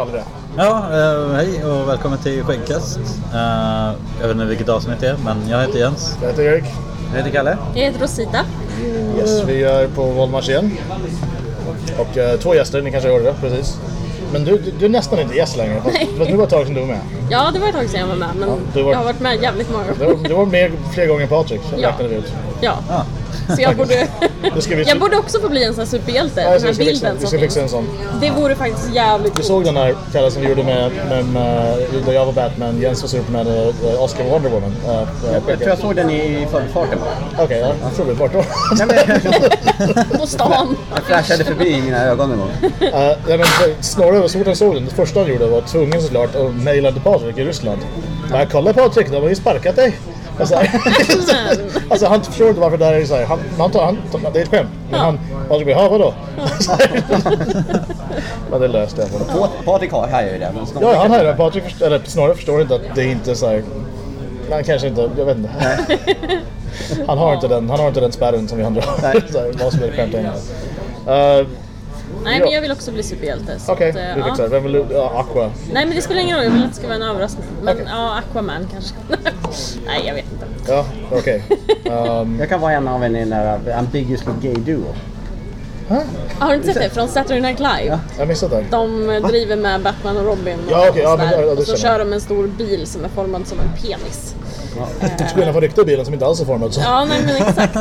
aldrig det. Ja, eh, hej och välkommen till Skäggkast. Eh, jag vet inte vilket avsnitt det är, men jag heter Jens. Jag heter Erik. Jag heter Kalle. Jag heter Rosita. Yes, vi är på Volmars igen. Och eh, två gäster, ni kanske hörde det precis. Men du, du, du är nästan inte gäst längre. Fast, Nej. fast nu var det ett tag sedan du var med. Ja, det var ett tag sedan jag var med, men du var- jag har varit med jävligt många Du, gånger. var- du var med fler gånger än Patrik, så Ja. räknade vi ut. Ja, Ah, så jag borde... Det ska vi- jag borde också få bli en sån här superhjälte. Ja, Den så här fixa, bilden som fixa en finns. sån. Det vore faktiskt jävligt Du såg den här Kalle som vi gjorde med, med, med där jag var Batman, Jens var Superman och eh, Oscar var Wonder Woman. Uh, Jag tror jag såg den i förbifarten bara. Okej, ja, jag tror vi vart då. På stan. Jag flashade förbi i mina ögon en gång. Uh, men snarare så fort han såg den, det första han gjorde var tvungen såklart att mejla till Patrik i Ryssland. Men kolla Patrik, de har ju sparkat dig. Alltså, alltså han förstår inte varför det här är så här. Han, han tar, han, tar- det är ett skämt. Men han, Patrik bara, ja vadå? Men det löste jag. Patrik har hajar ju det. Ja, han här, Patrik förstår, eller snarare förstår inte att det är inte så här. Han kanske inte, jag vet inte. Han har inte den, han har inte den spärren som vi andra har. Så Vad som är skämt. Uh, Nej, Ja. men jag vill också bli superhjälte. Okej, eh, du fixar det. Vem vill du? Ja, Aqua. Nej, men det spelar ingen roll. Jag vill att det ska vara en överraskning. Men Okej. ja, Aquaman kanske. Nej, jag vet inte. Ja, okej. Um, Jag kan vara en av en i den där Ambiguously Gay Duo. Har du inte sett det? Från Saturday Night Live? jag missade den. De driver med Batman och Robin och, Ja, okej, ja, och men- ja, det Och så kör de en stor bil som är formad som en penis. Till skillnad från riktiga bilen som inte alls är formad så. Ja, nej men exakt.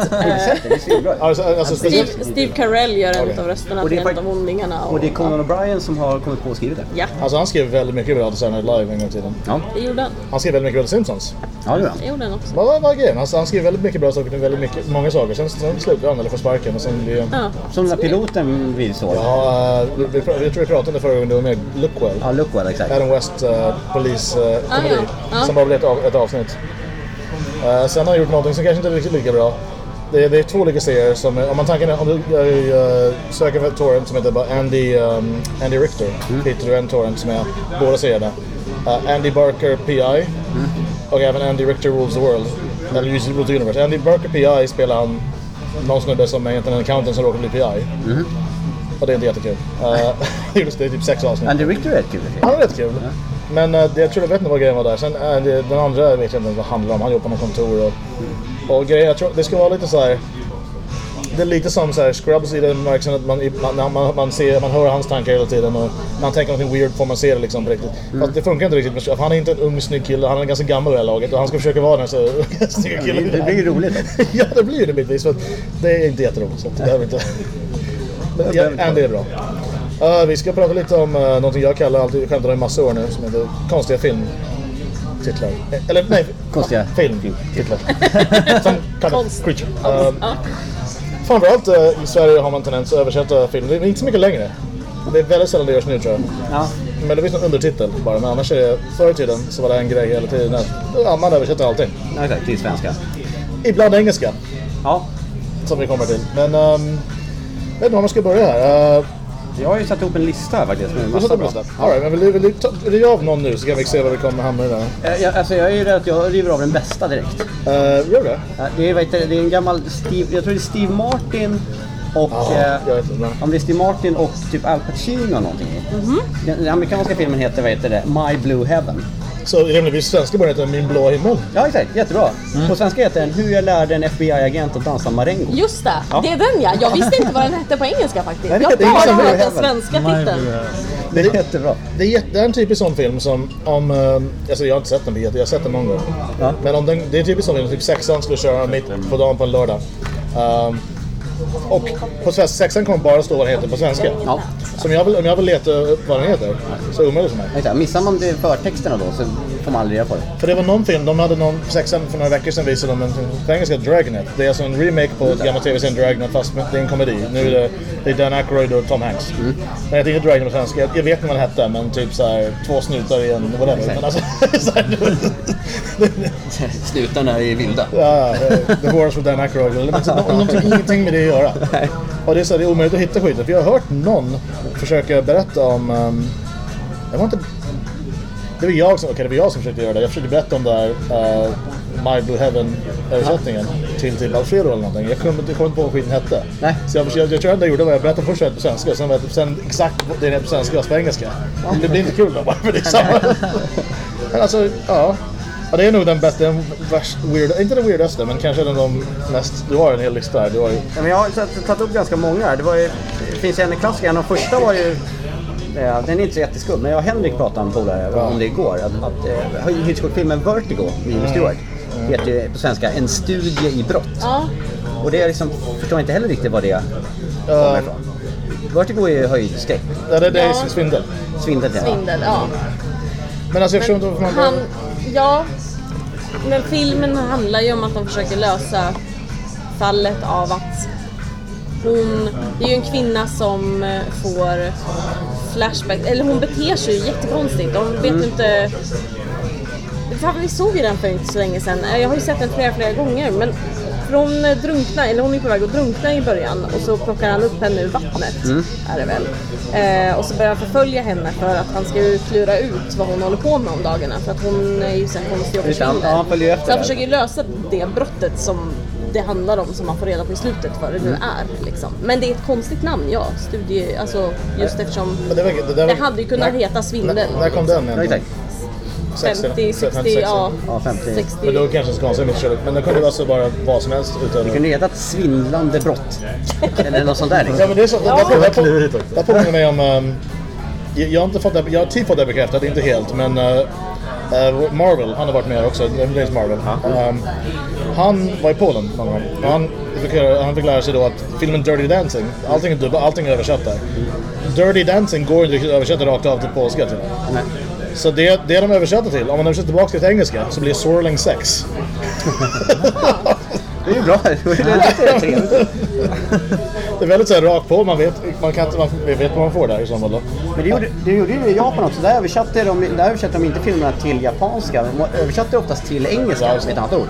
Det. Alltså, alltså Steve, Steve Carell gör en Okej. av rösterna Och det till en av ondingarna. Och det är Conan O'Brien som har kommit på och skrivit det. Ja, alltså han skrev väldigt mycket bra Saturday Night Live en gång i tiden. Ja, det gjorde han. Han skrev väldigt mycket bra Simpsons. ja det gör han. Det gjorde han också. Vad var, grejen? Han skrev väldigt mycket bra saker till väldigt mycket, många saker. Sen, sen slutade han eller får sparken och sen blir Ja. Som den piloten vi såg. Ja, vi, vi, jag tror vi pratade om det förra gången du var med. Lookwell. Ja, Lookwell exakt. Adam West uh, poliskomedi. Ah, ja. Som bara blev ett, av, ett avsnitt. Uh, sen har han gjort någonting som kanske inte är riktigt lika bra. Det, är- det är två olika serier som, om man tanken är, om du uh, söker för torrent som heter bara Andy, um, Andy Richter, hittar du en torrent som är båda serierna. Uh, Andy Barker PI och även Andy Richter Rules the World. Eller Rules the Universe. Andy Barker PI spelar han någon snubbe som är egentligen en accountant som råkar bli PI. Och det är inte jättekul. Uh, just det är typ sex avsnitt. Andy Richter är rätt kul. Han är rätt kul. Men uh, det, jag tror jag vet inte vad grejen var där. Sen uh, det, den andra vet jag inte vad det handlar om. Han jobbar på något kontor och, och grejen, jag tror det ska vara lite så här. Det är lite som så här, Scrubs i den bemärkelsen att man, man, man, man, ser, man hör hans tankar hela tiden och när han tänker något weird får man se det liksom på riktigt. Fast det funkar inte riktigt med Scrubs. Han är inte en ung snygg kille, han är ganska gammal vid det här laget och han ska försöka vara den så snygga killen. Det blir ju roligt ja, det blir det bitvis. För det är inte jätteroligt. Så det behöver inte... Men ja, Andy är bra. Uh, vi ska prata lite om uh, någonting jag kallar, alltid skämtat om i massa år nu, som heter konstiga filmtitlar. Eh, Eller nej, Konstiga filmtitlar. Som kind of Konst. creature. Ja. Uh, framförallt uh, i Sverige har man tendens att översätta film. Det är inte så mycket längre. Det är väldigt sällan det görs nu tror jag. Ja. Men det finns någon undertitel bara. Men annars är det, förr i tiden så var det en grej hela tiden. Ja, man översätter allting. ja, exakt. Till svenska. Ibland engelska. Ja. som vi kommer till. Men um, jag vet inte var man ska börja här. Uh, Jag har ju satt ihop en lista här faktiskt. Med du massa bra. All right, men vill vill riv av någon nu så kan vi se var vi kommer hamna i där. Eh, Jag, alltså jag är ju rädd att jag river av den bästa direkt. Uh, gör det? Ja, Det är, vet det är en gammal Steve, jag tror det är Steve Martin och... Ja, eh, jag vet inte. om det är Steve Martin och typ Al Pacino någonting i. Den, den amerikanska filmen heter, vad heter det? My Blue Heaven. Så rimligtvis svenska början heter Min blå himmel. Ja exakt, jättebra. På svenska heter den Hur jag lärde en FBI-agent att dansa marengo. Just det, Ja. det är den ja. Jag visste inte vad den hette på engelska faktiskt. Nej, Jag har bara hört den svenska titeln. Det är jättebra. Det är, jätte- det är en typisk sån film som om... Uh, alltså jag har inte sett den, jag har sett den många gånger. Ja. Men om den, det är en typisk sån film, typ sexan skulle köra mitt på dagen på en lördag. Um, och på svenska, sexan kommer bara stå vad den heter på svenska. Ja. Så om jag vill, om jag vill leta upp vad den heter så är det omöjligt för mig. Exakt. Missar man det förtexterna då så får man aldrig reda på det. För det var någon film, de hade någon, sexan för några veckor sedan visade de en film på engelska, Dragnet. Det är alltså en remake på ett gammalt tv-serien Dragnet fast det är en komedi. Nu är det, det är Dan Aykroyd och Tom Hanks. Men jag inte Dragnet på svenska, jag, jag vet inte vad den hette men typ så här två snutar i en whatever. Men alltså, Snutarna är vilda. ja, The Wars with Dan Aykroyd. Nå- någonting, ingenting med det att göra. Och det är, så här, det är omöjligt att hitta skiten. För jag har hört någon försöka berätta om... Um, jag var inte... Det var jag som, okay, det var jag som försökte göra det. Jag försökte berätta om det här. Uh, My Blue Heaven-översättningen till typ Alfredo eller någonting. Jag kommer inte, jag kommer inte på vad skiten hette. Nej. Så jag, jag, jag tror jag gjorde var jag berättade först på svenska, sen, var jag- sen exakt det är på svenska och på engelska. Det blir inte kul då bara för det är samma. Men alltså, ja. Ja, det är nog den bästa, den värst, weird, inte den weirdaste, men kanske den de mest... Du har en hel lista här. Du har ju, Ja, men jag har tagit- tagit upp ganska många här. Det, var ju, det finns en klassiker. En av de första var ju... Ja, den är inte så jätteskum, men jag och Henrik pratade om polare om det igår. Att, att eh, Hitchcock-filmen Vertigo med Jimmy Stewart heter ju på svenska En studie i brott. Ja, Och det är liksom, förstår inte heller riktigt vad det kommer ifrån. Vertigo är ju höjdskräck. ja, det, det är Ja. svindel. Svindel ja. svindel. Ja. Men alltså jag förstår inte varför man... Han, ja, men filmen handlar ju om att de försöker lösa fallet av att hon, det är ju en kvinna som eh, får flashback, eller hon beter sig ju jättekonstigt. De vet inte... Fan, vi såg ju den för inte så länge sedan. Jag har ju sett den flera, flera gånger. Men för hon eh, drunknar, eller hon är på väg att drunkna i början och så plockar han upp henne ur vattnet. Är det väl. Eh, och så börjar han förfölja henne för att han ska ju klura ut vad hon håller på med om dagarna. För att hon är ju så här konstig och försvinner. så han försöker ju lösa det brottet som det handlar om som man får reda på i slutet vad det nu är. Liksom. Men det är ett konstigt namn, ja. Studie, alltså, just eftersom Men det, var, det, där det var- hade ju kunnat när- heta Svindel. När, när kom den Ja, egentligen? exakt. 50, 60, ja. Ja, 50. 60. Men då kanske så konstigt mitt. Men det kunde alltså bara vad som helst utan... Det kunde heta ett svindlande brott. Eller något sånt där. Ja Liksom. men det är så. Ja. Det, det, Det var det, klurigt det, också. det påminner mig om... ehm, jag, jag har inte fått det, jag har typ fått det bekräftat, inte helt, men eh, eh, Marvel, han har varit med också, James Marvel. Ehm, han var i Polen någon gång och han fick, han fick lära sig då att filmen Dirty Dancing, allting är, dubb, allting är översatt där. Dirty Dancing går inte att översätta rakt av till polska till. Nej. Så det, det de översätter till, om man översätter tillbaka till engelska, så blir swirling sex. Det är ju bra. Det är trevligt. Det är väldigt så här rakt på, man vet, man kan inte, man vet vad man får där i så fall då. Men det gjorde, det gjorde ju i Japan också. Där översatte de, där översatte de inte filmerna till japanska. De översatte oftast till engelska Ja, med ett annat ord.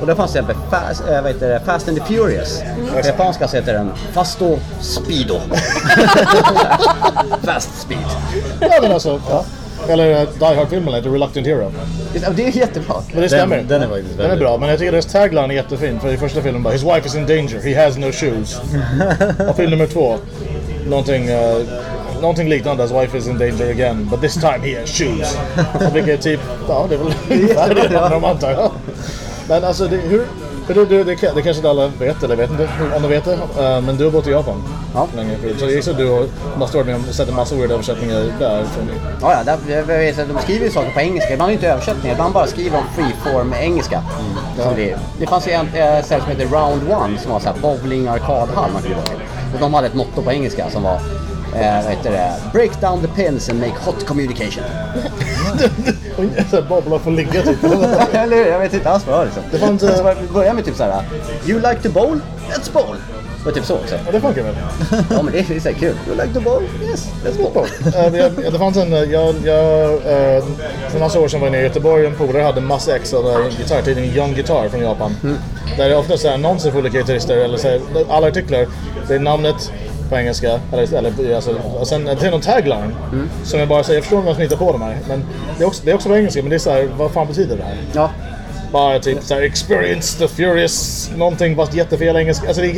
Och där fanns till exempel Fast, äh, vad heter det, Fast and the Furious. På japanska så heter den Fasto Speedo. Fast Speed. Ja men alltså, ja. Eller uh, Die Hard-filmen heter Reluctant Hero. Ja, Det är jättebra. Men det stämmer. Den- den är faktiskt Den är bra, men jag tycker deras tagline är jättefin. För i första filmen bara His wife is in danger, he has no shoes. Och film nummer två, någonting, uh, någonting liknande. His wife is in danger again, but this time he has shoes. Vilket typ, ja det är väl ungefär det om antar jag. Men alltså, det, hur... För du, du, det, det kanske inte alla vet, eller vet inte om de vet det. uh, men du har bott i Japan Ja. länge. Så jag gissar att du har- måste ha varit med och sett en massa weird översättningar där. Ja, ja, där, de skriver ju saker på engelska. Ibland är det inte översättningar. Ibland bara skriver de freeform engelska. Som det, det fanns ju en äh, ställe som heter Round One som var så här bowling arkadhall man kunde gå till. Och de hade ett motto på engelska som var eh, vad heter det? Break down the pins and make hot communication. och Bobblar får ligga typ. Eller hur? Jag vet inte alls vad det var liksom. Det var inte- Så det börjar med typ så här. You like to bowl? Let's bowl. Det var typ så också. Ja, det funkar väl. Ja men det är, det är så här kul. You like to bowl? Yes, let's bowl. Eh, jag- det fanns en, eh, jag, jag, eh, för massa år sedan var jag nere i Göteborg en polare hade massa ex av eh, gitarrtidningen Young Guitar från Japan. Där det är ofta så här annonser för olika gitarrister, eller så här, alla artiklar, det är namnet på engelska, eller, eller alltså, och sen det är någon tagline som jag bara säger, jag förstår vem som hittar på de här, men det är också, det är också på engelska, men det är så här, vad fan betyder det här? Ja. Bara typ såhär experience the furious någonting fast jättefel engelska. Alltså det är,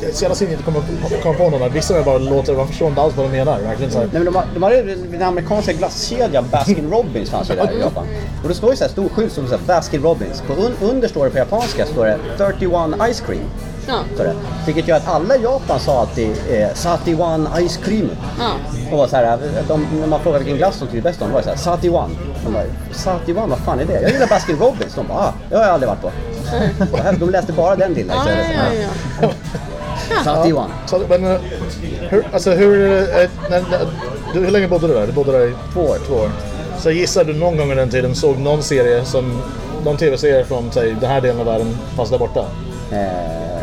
det är så jävla synd att inte komma komma på någon där. Vissa är bara låter, man förstår inte alls vad de menar. Verkligen såhär. Nej, men de, har- de ju den amerikanska glasskedjan Baskin Robbins fanns ju där i Japan. Och det står ju så här stor skylt som så här Baskin Robbins. På un, under står det på japanska står det 31 Ice Cream. Ja. Det. Vilket gör att alla i Japan sa att det är 31 Ice Cream. Ja. Och var så här, de, när man frågade vilken glass de tyckte bäst om, var det så här 31. De bara, 31, vad fan är det? Jag gillar Baskin Robbins. De bara, ah, det har jag aldrig varit på. Här- de läste bara den lilla Ja, istället. ja, ja, ja. 31. Så, men eh, hur, alltså hur, eh, när, när, du, hur länge bodde du där? Du bodde där i Två år. två år. Så gissar du någon gång under den tiden såg någon serie som, någon tv-serie från säg den här delen av världen fast där borta? Eh,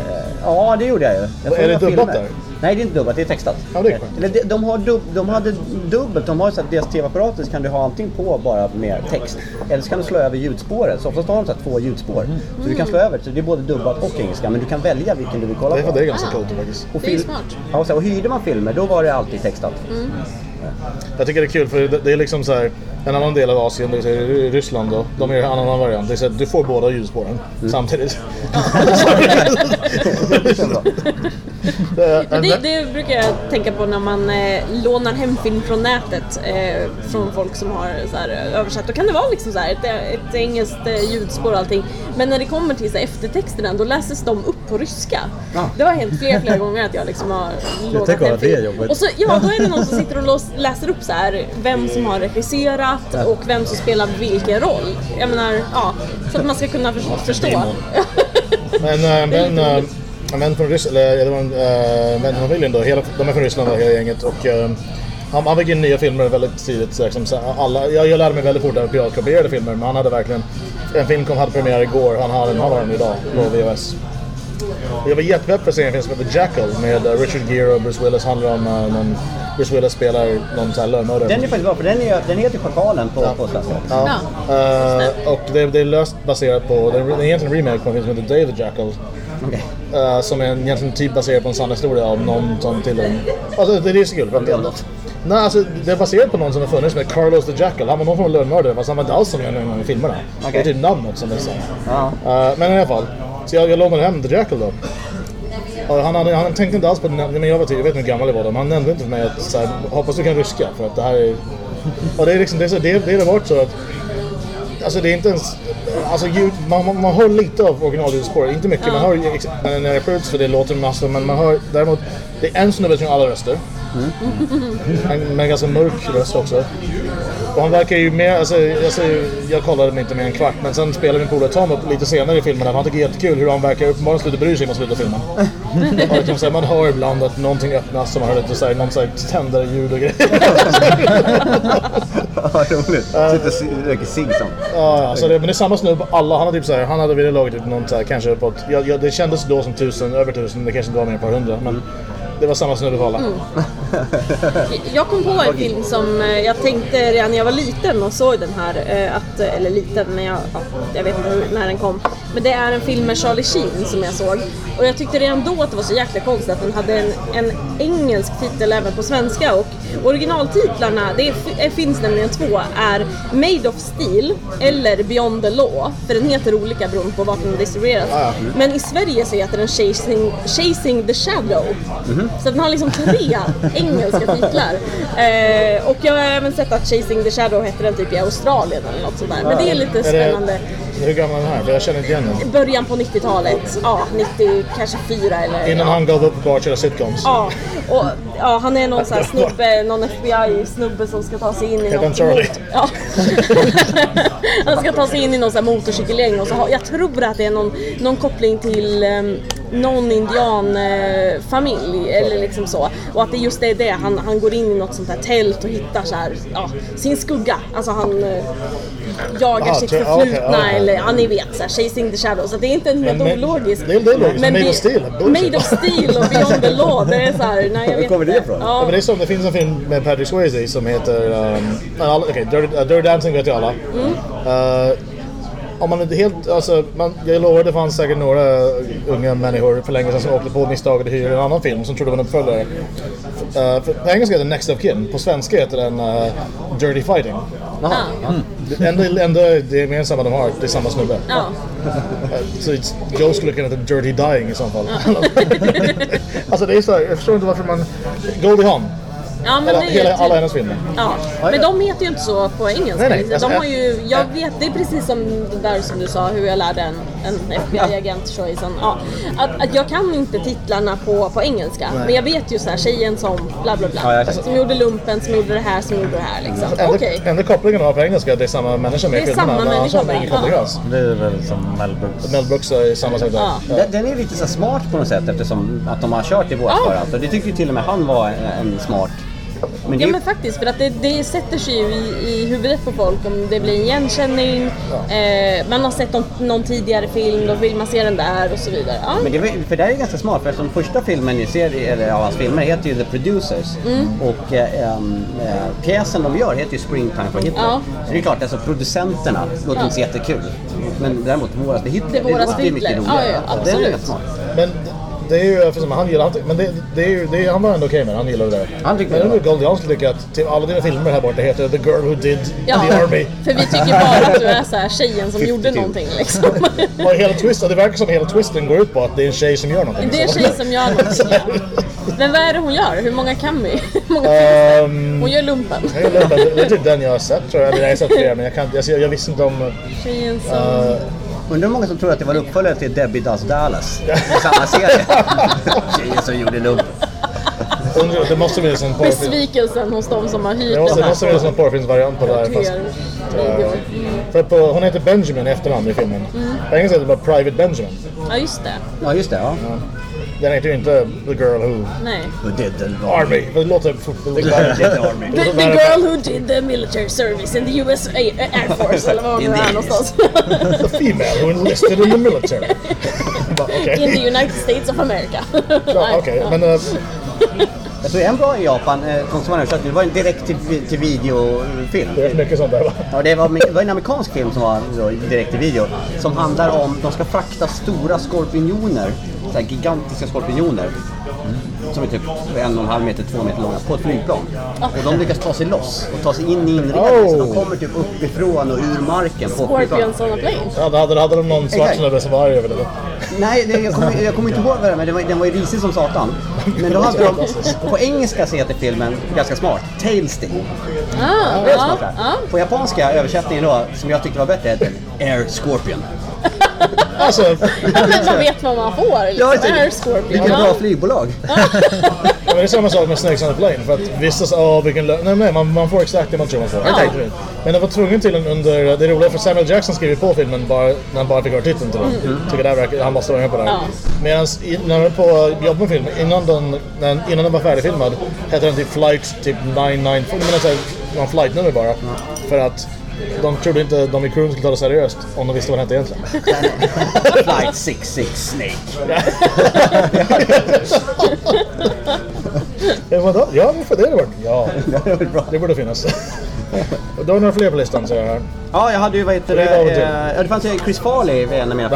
ja, det gjorde jag ju. Jag Är det dubbat filmer. där? Nej, det är inte dubbat. Det är textat. Ja, det är. Eller de, de, har dub, de hade dubbelt. De har så att deras tv-apparater så kan du ha antingen på bara med text. Eller så kan du slå över ljudspåret. Så oftast har de så här två ljudspår. Mm. Så du kan slå över. Så det är både dubbat och engelska. Men du kan välja vilken du vill kolla på. det är ganska coolt faktiskt. Och, Det är fil- smart. Ja, och, så, och hyrde man filmer då var det alltid textat. Jag tycker det är kul för det, det är liksom så här en annan del av Asien, det är Ryssland då. De gör en annan variant. Det är så att du får båda ljusspåren samtidigt. Men det, det brukar jag tänka på när man eh, lånar hem film från nätet eh, från folk som har så här, eh, översatt. Då kan det vara liksom så här, ett, ett engelskt eh, ljudspår och allting. Men när det kommer till så här, eftertexterna då läses de upp på ryska. Ja. Det har hänt flera, flera gånger att jag liksom har lånat hem det film. Och så, ja, då är det någon som sitter och lås, läser upp så här vem som har regisserat och vem som spelar vilken roll. Jag menar, ja, så att man ska kunna för, förstå. Men en vän, äh, en vän från Ryssland, eller det var en äh, vän från familjen då, hela, de är från Ryssland hela gänget och äh, han, han fick in nya filmer väldigt tidigt. Så liksom, så alla, jag, jag lärde mig väldigt fort av piratkopierade filmer men han hade verkligen en film kom hade premiär igår, han har den, han har den idag på VHS. Jag var jättepepp för att se en film som heter Jackal med äh, Richard Gere och Bruce Willis. Handlar om äh, någon, Bruce Willis spelar någon sån här lönnmördare. Den är faktiskt bra, för den, är, den heter Schakalen på, på svenska. Ja. Eh, och det, det är löst baserat på, det är egentligen en remake på en film som heter Day the Jackal. Okej. eh, som är egentligen typ baserad på en sann historia av någon som till en... Alltså det, det är så kul. För att, nej, alltså, det är baserat på någon som har funnits med Carlos the Jackal. Han var någon form av lönnmördare fast han var inte alls som i filmerna. Okej. Det är typ namnet som är så. Ja. Eh, men i alla fall. Så jag, jag lånade hem The Jackal då. Och han, hade, han tänkte inte alls på det, men jag, var, jag vet inte hur gammal jag var då, men han nämnde inte för mig att så här, hoppas du kan ryska för att det här är... Och det är liksom, det, är så, det, det har varit så att... Alltså det är inte ens... Alltså ljud, man, man, man hör lite av originalljudspår, inte mycket. Man hör när det skjuts för det låter massor, men man hör däremot... Det är en snubbe som alla röster. En, med ganska mörk röst också. Och han verkar ju mer, alltså, alltså, jag kollade mig inte mer än en kvart men sen spelade min polare Tom upp lite senare i filmen. Han tycker det är jättekul hur han verkar uppenbarligen sluta bry sig mot slutet av filmen. och liksom, så här, man hör ibland att någonting öppnas och man hör lite så här, någon så här, tändare ljud och grejer. Vad roligt. Sitter och röker cigg som. Ja, ja, så det, men det är samma snubbe på alla. Han, har typ så här, han hade vid det laget typ någon så här, kanske på ett, jag, jag, Det kändes då som tusen, över tusen, det kanske inte var mer än ett par hundra. Men det var samma snubbe på alla. Jag kom på en film som eh, jag tänkte redan när jag var liten och såg den här, eh, att, eller liten, men jag, ja, jag vet inte när den kom. Men det är en film med Charlie Sheen som jag såg. Och jag tyckte redan då att det var så jäkla konstigt att den hade en, en engelsk titel även på svenska. Och originaltitlarna, det är, finns nämligen två, är Made of Steel eller Beyond the Law. För den heter olika beroende på vart den distribueras. Men i Sverige så heter den Chasing, Chasing the Shadow. Så den har liksom tre engelska titlar. Eh, och jag har även sett att Chasing the Shadow hette den typ i Australien eller något sånt där. Men det är lite spännande. Hur gammal är den här? För jag känner inte igen den. Början på 90-talet. Ja, 90, kanske 4 eller... Innan ja. han gav upp och bara köra sitcoms. Ja, och ja, han är någon sån här snubbe, någon FBI-snubbe som ska ta sig in i Heter han något Charlie? Ja. han ska ta sig in i någon sån här motorcykelgäng och så har, jag tror att det är någon, någon koppling till um, någon indianfamilj eller liksom så. Och att det just är det, han, han går in i något sånt här tält och hittar så här, ja, sin skugga. Alltså han eh, jagar Aha, sitt ja, förflutna okej, ja. eller ja, ni vet så här, chasing the shadow. Så det är inte en helt Men- ologisk. det är- det är logiskt, men Made of Steel, bullshit. Made of Steel och Beyond the Law. Det är så här, nej jag vet kommer det inte. ifrån? Ja, men det är som, det finns en film med Patrick Swayze som heter... Um, okej, Dirty, uh, Dirty Dancing vet ju alla. Uh, om man inte helt, alltså, man, jag lovar det fanns säkert några unga människor för länge sedan som åkte på misstaget att hyra en annan film som trodde var en uppföljare. Uh, för, på engelska heter den Next of Kin, på svenska heter den uh, Dirty Fighting. Det enda, enda det gemensamma de har, det är samma snubbe. Ja. Uh, Så Joe skulle kunna heta Dirty Dying i så fall. alltså det är så här, jag förstår inte varför man... Goldie Hawn. Ja, men Alla, det är hela, typ- alla hennes filmer. Ja, men de heter ju inte så på engelska. Nej, nej, liksom. alltså, de har ju, jag vet, det är precis som det där som du sa, hur jag lärde en, en FBI-agent Choizen. Ja, att, att jag kan inte titlarna på, på engelska, men jag vet ju så här, tjejen som bla bla bla. Ja, jag- som gjorde lumpen, som gjorde det här, som gjorde det här liksom. Enda, Okej. enda kopplingen de har på engelska att det är samma människa med i Det är filmerna. samma människa de bara, ja. Det är väl som Mel Brooks. Mel Brooks är samma sak där. Ja. Ja. Den, den är lite så smart på något sätt eftersom att de har kört i vårt Ja. för allt. Och det tyckte ju till och med han var en, en smart. Men det, Ja men faktiskt, för att det, det sätter sig ju i, i huvudet på folk om det blir en igenkänning, eh, man har sett någon, någon tidigare film, då vill man se den där och så vidare. Ja. Men det, för det här är ganska smart för eftersom första filmen i serie, eller av hans filmer heter ju The Producers. Mm. Och eh, eh, pjäsen de gör heter ju Springtime for Hitler. Ja. Så det är klart, alltså producenterna låter Ja. inte så jättekul. Men däremot Våras för Hitler, Det är Våras låter för ju mycket roligare. Ja, ja, det är absolut. smart. Men det är ju, för som han gillar men det, det är ju, det är, han var ändå okej med det, han gillade det. Han tyckte men det Goldie, han skulle tycka att typ, alla dina filmer här borta heter The Girl Who Did Ja, The Army. för vi tycker bara att du är så här tjejen som gjorde 52. någonting liksom. Och hela twisten, det verkar som hela twisten går ut på att det är en tjej som gör någonting. Det är en Så- tjej som gör någonting. ja. Men vad är det hon gör? Hur många kan vi? Hur många Ehm, Hon gör lumpen. jag gillar den, det är typ den jag har sett tror jag. Eller jag har sett flera men jag, kan, inte- jag, jag visste inte om... Tjejen som... Uh, Undrar hur många som tror att det var en uppföljare till Debbie Does Dallas. I samma serie. Tjejen som gjorde lump. undrar- det måste finnas en porrfilm. Besvikelsen hos de som har hyrt Det måste, den det måste här en porrfilmsvariant på det här. Fast, videor. för på, hon heter Benjamin i efternamn i filmen. På engelska heter det bara Private Benjamin. Ja, just det. Ja, just det. Ja. Den heter ju inte The Girl Who... Nej. Who did the Army. Det låter... Det The låter Army. The, the girl who did the military service in the US A- Air Force eller var the är någonstans. The female who enlisted in the military. Okej. In the United States of America. Ja, Okej, men... eh, Jag tror en bra i Japan, eh, som var översatt, det var en direkt till, till videofilm. det är mycket sånt där va? Ja, det, var, det var en amerikansk film som var då, direkt till video. Som handlar om, de ska frakta stora skorpioner, så här gigantiska skorpioner. Som är typ en och en halv meter, två meter långa, på ett flygplan. Och de lyckas ta sig loss och ta sig in i inredningen. Så de kommer typ uppifrån och ur marken. Scorpions on a plane. Ja, då hade, hade de någon svart snubbe som var arg över det. Nej, det, jag, kommer, kommer inte ihåg vad det men den var, den var ju risig som satan. Men då hade de, på engelska så heter filmen ganska smart, Tailsting. Ah, Det är smart. På japanska översättningen då, som jag tyckte var bättre, heter Air Scorpion. Alltså, Man vet vad man får. Liksom. Air Scorpion. Vilket Ja. bra flygbolag. Ja, det är samma sak med Snakes on a Plane. För att vissa sa åh vilken lö-" Nej, nej, man, man får exakt det man tror man får. Ja. Men det var tvungen till en under... Det är roligt för Samuel Jackson skrev ju på filmen bara, när han bara fick höra titeln till den. Tycker det här verkar, han måste vara med på det här. Ja. Medan när han var på jobb med filmen, innan den, innan den var färdigfilmad, hette den typ Flight typ 994. Men alltså, flightnummer bara. För att de trodde inte de i crewen skulle ta det seriöst om de visste vad den hette egentligen. Flight 66 Snake. Ja, vadå? Ja, varför det det värt? Ja, Det det borde finnas. Och Du har några fler på listan ser jag här. Ja, jag hade ju vad heter det, eh, ja, det fanns ju Chris Farley, en av mina.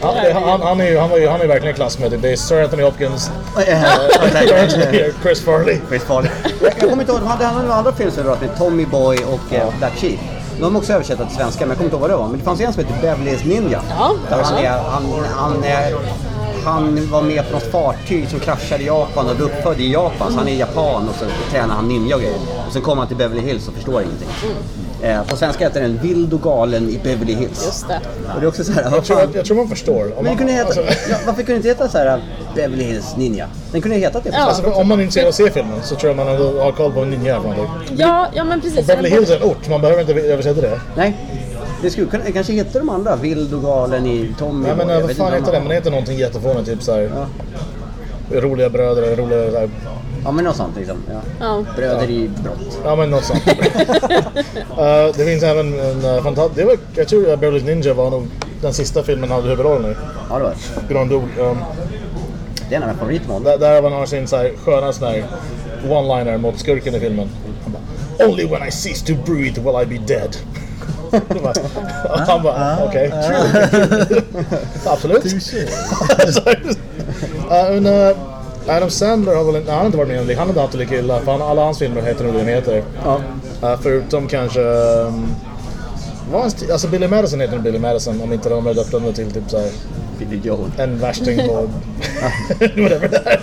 Ja, det, han, han, är ju, han, var ju, han är ju verkligen i klass med typ. Det är Sir Anthony Hopkins, Chris Farley. Chris Farley. Jag, kommer inte ihåg, de hade, han hade några andra filmer som med Tommy Boy och eh, Black Sheep. De är också översatta till svenska, men jag kommer inte ihåg vad det var. Men det fanns en som heter Beverly Hills Ninja. Ja, Där han, är, han, han, är, han var med på något fartyg som kraschade i Japan och blev uppfödd i Japan. Så han är i Japan och så tränar han ninja och grejer. Och sen kommer han till Beverly Hills och förstår ingenting. Eh, på svenska heter den Vild och galen i Beverly Hills. Just det. Och det är också så här, Jag tror, jag tror man förstår. Om men man, kunde heta, alltså, ja, varför kunde det inte heta så här Beverly Hills Ninja? Den kunde heta det på Ja. alltså, om man är intresserad av att se filmen så tror jag man har koll på en ninja. Ja, ja men precis. Beverly Hills är en ort, man behöver inte översätta det. Nej. Det skulle kunna, kanske heter de andra. Vild och galen i Tommy Nej men Boy, eh, jag vad vet fan inte heter det? Men det heter någonting jättefånigt, typ såhär... Roliga bröder roliga... så här- Ja men något sånt liksom. Ja. Ja. Bröder i brott. Ja men något sånt. Eh, det finns även en uh, fantastisk... Jag tror att Beverly Ninja var nog den sista filmen han hade huvudrollen i. Ja det var det. Grön dog. Um, Det är en av mina honom. där, där var han har sin så här, sköna sån här one-liner mot skurken i filmen. Han bara Only when I cease to breathe will I be dead. Bara- och han bara okej. Absolut. Eh, men, Adam Sandler har väl inte, han har inte varit med om det. Han har inte haft det lika illa. För han, alla hans filmer heter nog det de heter. Ja. Eh, förutom kanske... Um, vad hans, alltså Billy Madison heter nog Billy Madison om inte de har döpt honom till typ såhär Billy Joel. en värsting på... Whatever det är.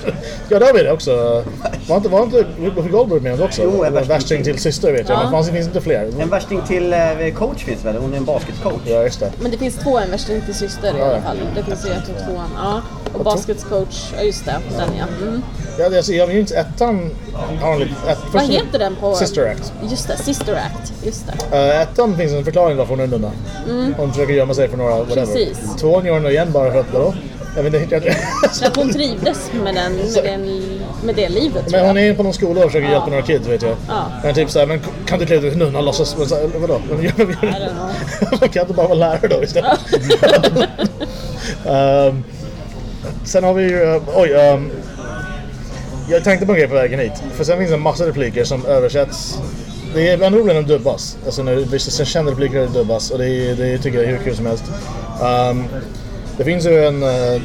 Ja, där har vi det också. Var inte, var inte Whoopi Goldberg med det också? Jo, en värsting värsting till syster vet jag, Ja. men fanns, det finns inte fler. En värsting till eh, coach finns väl? Hon är en basketcoach. Ja, just det. Men det finns två en värsting till syster i alla fall. Det finns ju ett och tvåan. Ja. Och basketcoach, ja just det, den ja. Mm. Ja, alltså, jag minns ettan. Ett, Vad först- heter den på... Sister Act. Just det, Sister Act. Just det. Uh, ettan finns en förklaring varför hon är nunna. Hon försöker gömma sig för några whatever. Mm. Precis. Tvåan gör hon igen bara för att vadå? Jag vet inte. Jag, Så att hon trivdes med, den, med, den, med det livet tror men hon är på någon skola och försöker hjälpa några kids vet jag. Ja. Men typ såhär, men kan du klä dig till nunna och låtsas... Men så, här, vadå? Men. Man kan inte bara vara lärare då istället? Ehm, sen har vi ju... eh, oj. ehm, jag tänkte på en grej på vägen hit. För sen finns det en massa repliker som översätts. Det är ännu roligare än dubbas. Alltså när vissa kända repliker dubbas och det, är- det tycker jag är hur kul som helst. Ehm, Det finns ju en uh,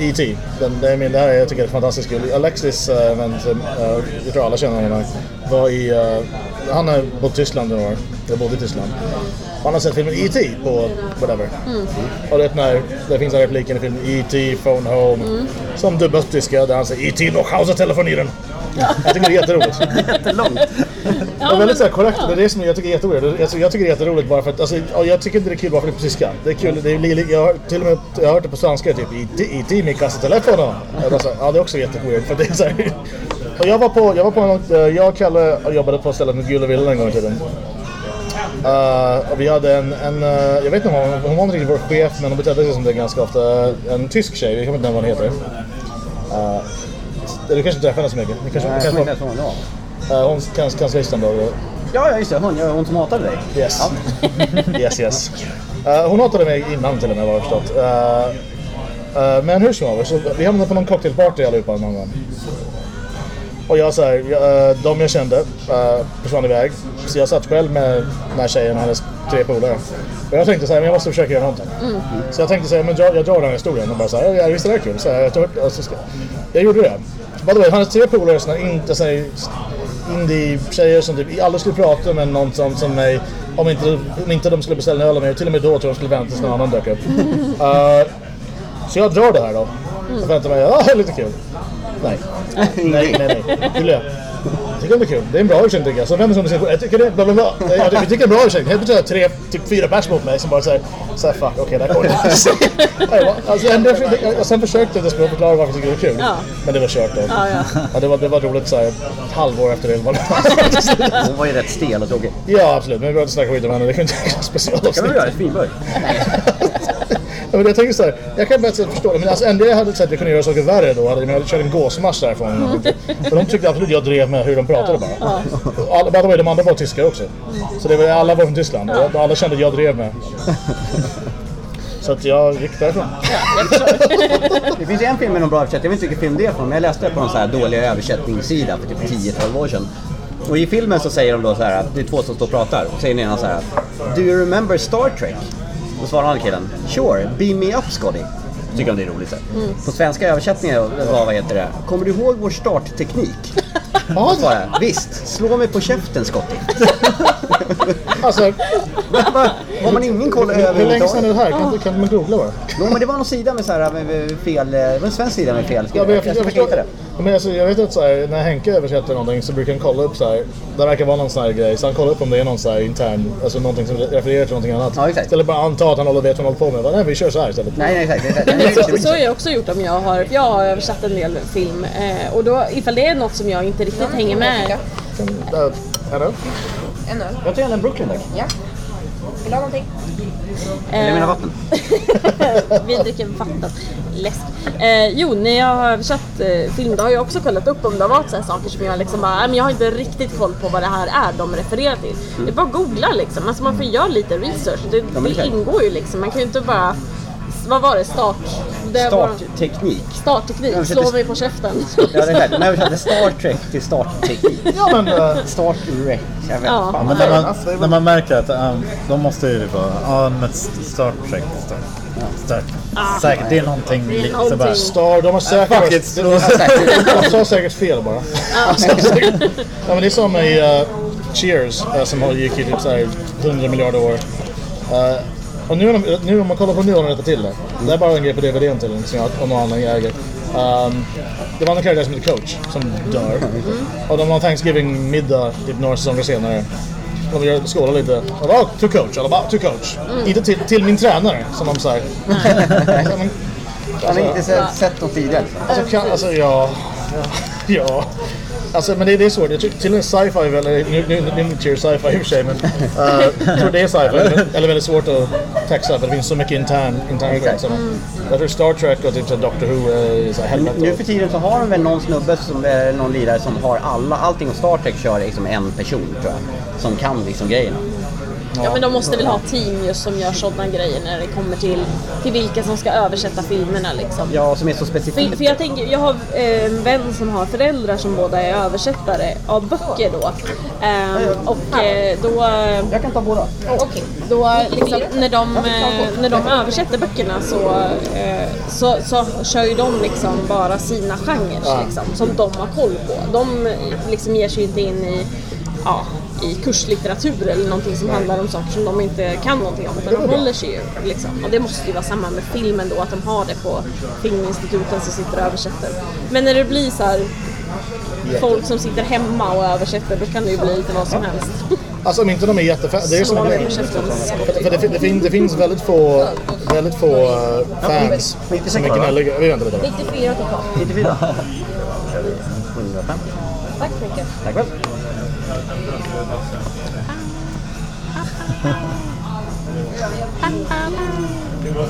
E.T. Den, det, är min, det här är, jag tycker är fantastiskt kul. Alexis, uh, vän, som, uh, jag tror alla känner honom, var i... Uh, han har bott i Tyskland några år. Jag bodde i Tyskland. Han har sett filmen E.T. på whatever. Och det, när, det finns en repliken i filmen E.T. Phone Home. Som dubbas på tyska där han säger E.T. noch Hause telefonieren. Jag tycker det är jätteroligt. Jättelångt. Det är väldigt så här, korrekt. Det är det som jag tycker är jätteroligt. Jag, jag tycker det är jätteroligt bara för att alltså, ja, jag tycker inte det är kul bara för att det är på tyska. Det är kul. Det är, jag har till och med jag har hört det på svenska typ i. Jag bara så här, Ja, det är också jätteweird för det är så här. Och jag var på, jag var på en, eh, jag och Kalle jobbade på stället med Gula Villan en gång i tiden. Eh, och vi hade en, en eh, jag vet inte om hon, hon var inte riktigt vår chef men hon betedde sig som det ganska ofta. En tysk tjej, jag kommer inte ihåg vad hon heter. Uh, du kanske inte träffar henne så mycket? Ni kanske, Jag kanske, kommer var. uh, hon kanske kanslisten då? Ja, ja just det. Hon, ja, hon som hatade dig. Yes. yes, yes. Eh, hon hatade mig innan till och med vad jag förstått. Uh, men hur som helst, så vi hamnade på någon cocktailparty allihopa någon gång. Och jag såhär, uh, de jag kände uh, försvann iväg. Så jag satt själv med den här tjejen och hennes tre polare. Och jag tänkte såhär, men jag måste försöka göra någonting. Så jag tänkte såhär, men jag, jag drar den här historien och bara såhär, ja visst är det här kul? Så jag, tog, alltså, jag gjorde det. By the way, hennes tre polare är såna inte såhär indie-tjejer som typ aldrig skulle prata med någon som, som mig om inte, om inte de skulle beställa en öl av mig. Och till och med då tror jag de skulle vänta tills någon annan dök upp. Uh, så jag drar det här då. Och väntar mig, ja lite kul. Nej. nej, nej, nej. Julia. Jag tycker det är kul. Det är en bra ursäkt tycker jag. Så vänder sig om och säger, jag tycker det är bla bla bla. Jag tycker, jag tycker det är en bra ursäkt. Helt plötsligt det tre, typ fyra pers mot mig som bara säger såhär fuck, okej det här kommer inte. alltså, ändå, jag, sen försökte jag desperat förklara varför jag tycker det är kul. Ja. Men det var kört då. Ja, ja. Ja, det, var, det var roligt såhär ett halvår efter det. Hon var ju rätt stel och tråkig. ja absolut, men vi behöver inte snacka skit om henne. Det kan inte vara kan vi göra ett svinburk. Ja, men jag tänker såhär, jag kan bättre förstå det, men alltså ändå jag hade sett att jag kunde göra saker värre då. Hade jag hade kört en gåsmarsch därifrån. För de tyckte absolut jag drev med hur de pratade bara. Alla, by the way, de andra var tyskar också. Så det var, alla var från Tyskland och alla kände att jag drev med. Så att jag gick därifrån. Det finns ju en film med någon bra översättning, jag vet inte vilken film det är från, men jag läste det på en sån här dålig översättningssida för typ 10-12 år sedan. Och i filmen så säger de då så här att det är två som står och pratar. Och säger den ena så här Do you remember Star Trek? Då svarar han killen Sure, beam me up Scotty. Tycker de det är roligt så. här. På svenska översättningen var vad heter det? Kommer du ihåg vår startteknik? Ja, Visst, slå mig på käften Scotty. alltså, Har man ingen koll hur länge sedan är det här? Kan, kan man googla bara? Jo men det var någon sida med så här med med fel, det var en svensk sida med fel Ja, jag, jag, jag, förstår, det. men alltså, jag vet att så här, när Henke översätter någonting så brukar han kolla upp så här. Det verkar vara någon sån här grej, så han kollar upp om det är någon så här intern, alltså någonting som refererar till någonting annat. Ja, exakt. Istället bara anta att han håller vet vad han håller på med. Bara, Nej, vi kör så här istället. Nej, nej exakt. exakt. Så, så har jag också gjort om jag har, jag har översatt en del film eh, och då ifall det är något som jag inte riktigt hänger med uh, hello? En öl. Jag tar gärna en Brooklyn tack. Ja. Vill du ha någonting? Eller jag menar vatten. Vi dricker vatten. Läsk. Eh, jo, när jag har översatt eh, film då har jag också kollat upp om det har varit så saker som jag liksom bara, "Nej, men jag har inte riktigt koll på vad det här är de refererar till. Det är bara att googla liksom, alltså man får göra lite research. Det, men det det ingår ju liksom, man kan ju inte bara, vad var det, start? Det var- Startteknik. Startteknik, slå mig på käften. Ja, det är klart. De översatte Star Trek till startteknik. Ja, men... Uh, Start Trek. Jag vet Ja. fan. Men när man, när man märker att um, de måste ju bara, ja men Star Trek, Star, Star, säkert det är någonting Det är någonting. bara, Star, de har säkert... fuck it. De sa säkert fel bara. ja, men det är som i uh, Cheers, uh, som har gick i typ så här 100 miljarder år. Uh, och nu, de, nu om man kollar på nu har de rättat till det. Det är bara en grej på DVDn till den som jag och någon annan äger. Um, det var en karaktär som heter Coach som dör. Och de har Thanksgiving-middag typ några säsonger senare. De gör skålar lite. Och bara, to coach, alla bara to coach. Inte till, till min tränare som de säger. Men- Han har inte sett, sett dem tidigare. Alltså, kan, alltså ja, ja, ja. Alltså men det, det är svårt. Jag tycker till en sci-fi, eller nu, nu, nu är sci-fi i och för sig men uh, jag tror det är sci-fi, eller, eller väldigt svårt att texa för det finns så mycket intern, intern som- Jag tror Star Trek och typ så Doctor Who är så här helvete. Nu för tiden så har de väl någon snubbe, som, någon lirare som har alla, allting och Star Trek kör liksom en person tror jag. Som kan liksom grejerna. Ja men de måste väl ha team just som gör sådana grejer när det kommer till, till vilka som ska översätta filmerna liksom. Ja, som är så specifika. För, för jag tänker, jag har eh, en vän som har föräldrar som båda är översättare av böcker då. Ehm, och eh, då, Jag kan ta båda. Då liksom, när, de, eh, när de översätter böckerna så, så, så kör ju de liksom bara sina genrer liksom, som de har koll på. De liksom ger sig inte in i, ja, i kurslitteratur eller någonting som handlar om saker som de inte kan någonting om. Utan de håller sig ju liksom. Och det måste ju vara samma med filmen då, att de har det på Filminstituten som sitter och översätter. Men när det blir så här folk som sitter hemma och översätter då kan det ju bli lite vad som helst. Alltså om inte de är jättefan. Det är ju som grej. För det, det, fin, det finns väldigt få, väldigt få eh, fans som är gnälliga. Vi väntar lite. 94 totalt. 94. 105. Tack så mycket. Tack väl.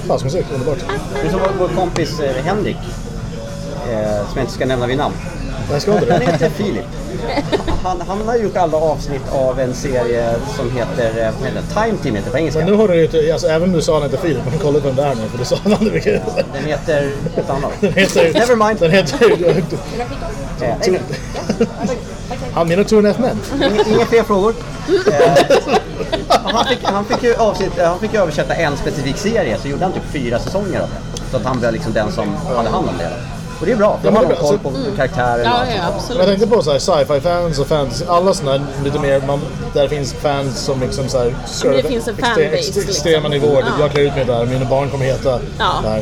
Pausmusik, underbart. Det är som vår, vår kompis eh, Henrik, eh, som jag inte ska nämna vid namn. Jag ska inte Han det. heter Filip. Han, han har gjort alla avsnitt av en serie som heter, eh, det? Time Team heter det på engelska. Men nu har du ju inte, alltså även om du sa han heter Filip, men kolla på den där nu för du sa han aldrig vilket. Den heter ett annat. Den heter... Never mind. Den heter... Eh, inga, Han menar Two and a Half Men. inga, fler frågor. Eh, han, fick, han, fick ju avsnitt, han fick ju översätta en specifik serie, så gjorde han typ fyra säsonger av det. Så att han blev liksom den som hade hand om det. Och det är bra, för men har är koll på karaktärer och Ja, ja absolut. Jag tänkte på så sci-fi fans och fantasy, alla sådana här lite mer, man, där det finns fans som liksom så här, kör det finns en extre- fanbase, ex- liksom. extrema nivåer. Ja. Jag klär ut mig där, mina barn kommer heta Ja. där.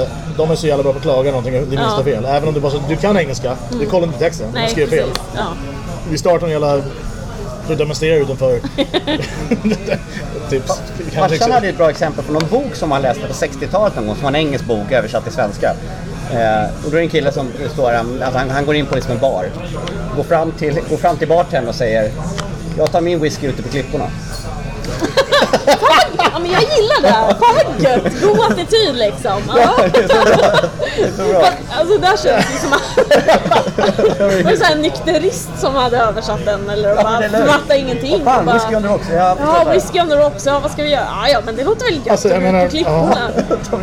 Eh, de är så jävla bra på att klaga någonting, det minsta Ja. fel. Även om du bara så, du kan engelska, du kollar inte texten, du Nej, skriver fel. Ja. Vi startar en jävla... Du demonstrerar utanför. kanske Farsan hade ett bra exempel på någon bok som han läste på 60-talet någon gång, som var en engelsk bok översatt till svenska. Eh, och då är det en kille som står, att han, han går in på liksom en bar, går fram till, går fram till bartendern och säger Jag tar min whisky ute på klipporna. ja men jag gillar det! Fan vad gött! God attityd liksom. Ja. Alltså där känns det som att var det en nykterist som hade översatt den eller men bara fattade ingenting. Fan, Bara, whisky on the rocks. Ja, Ja, whisky on the rocks, ja vad ska vi göra? Ja, ja men det låter väl gött Alltså, jag menar, på klipporna.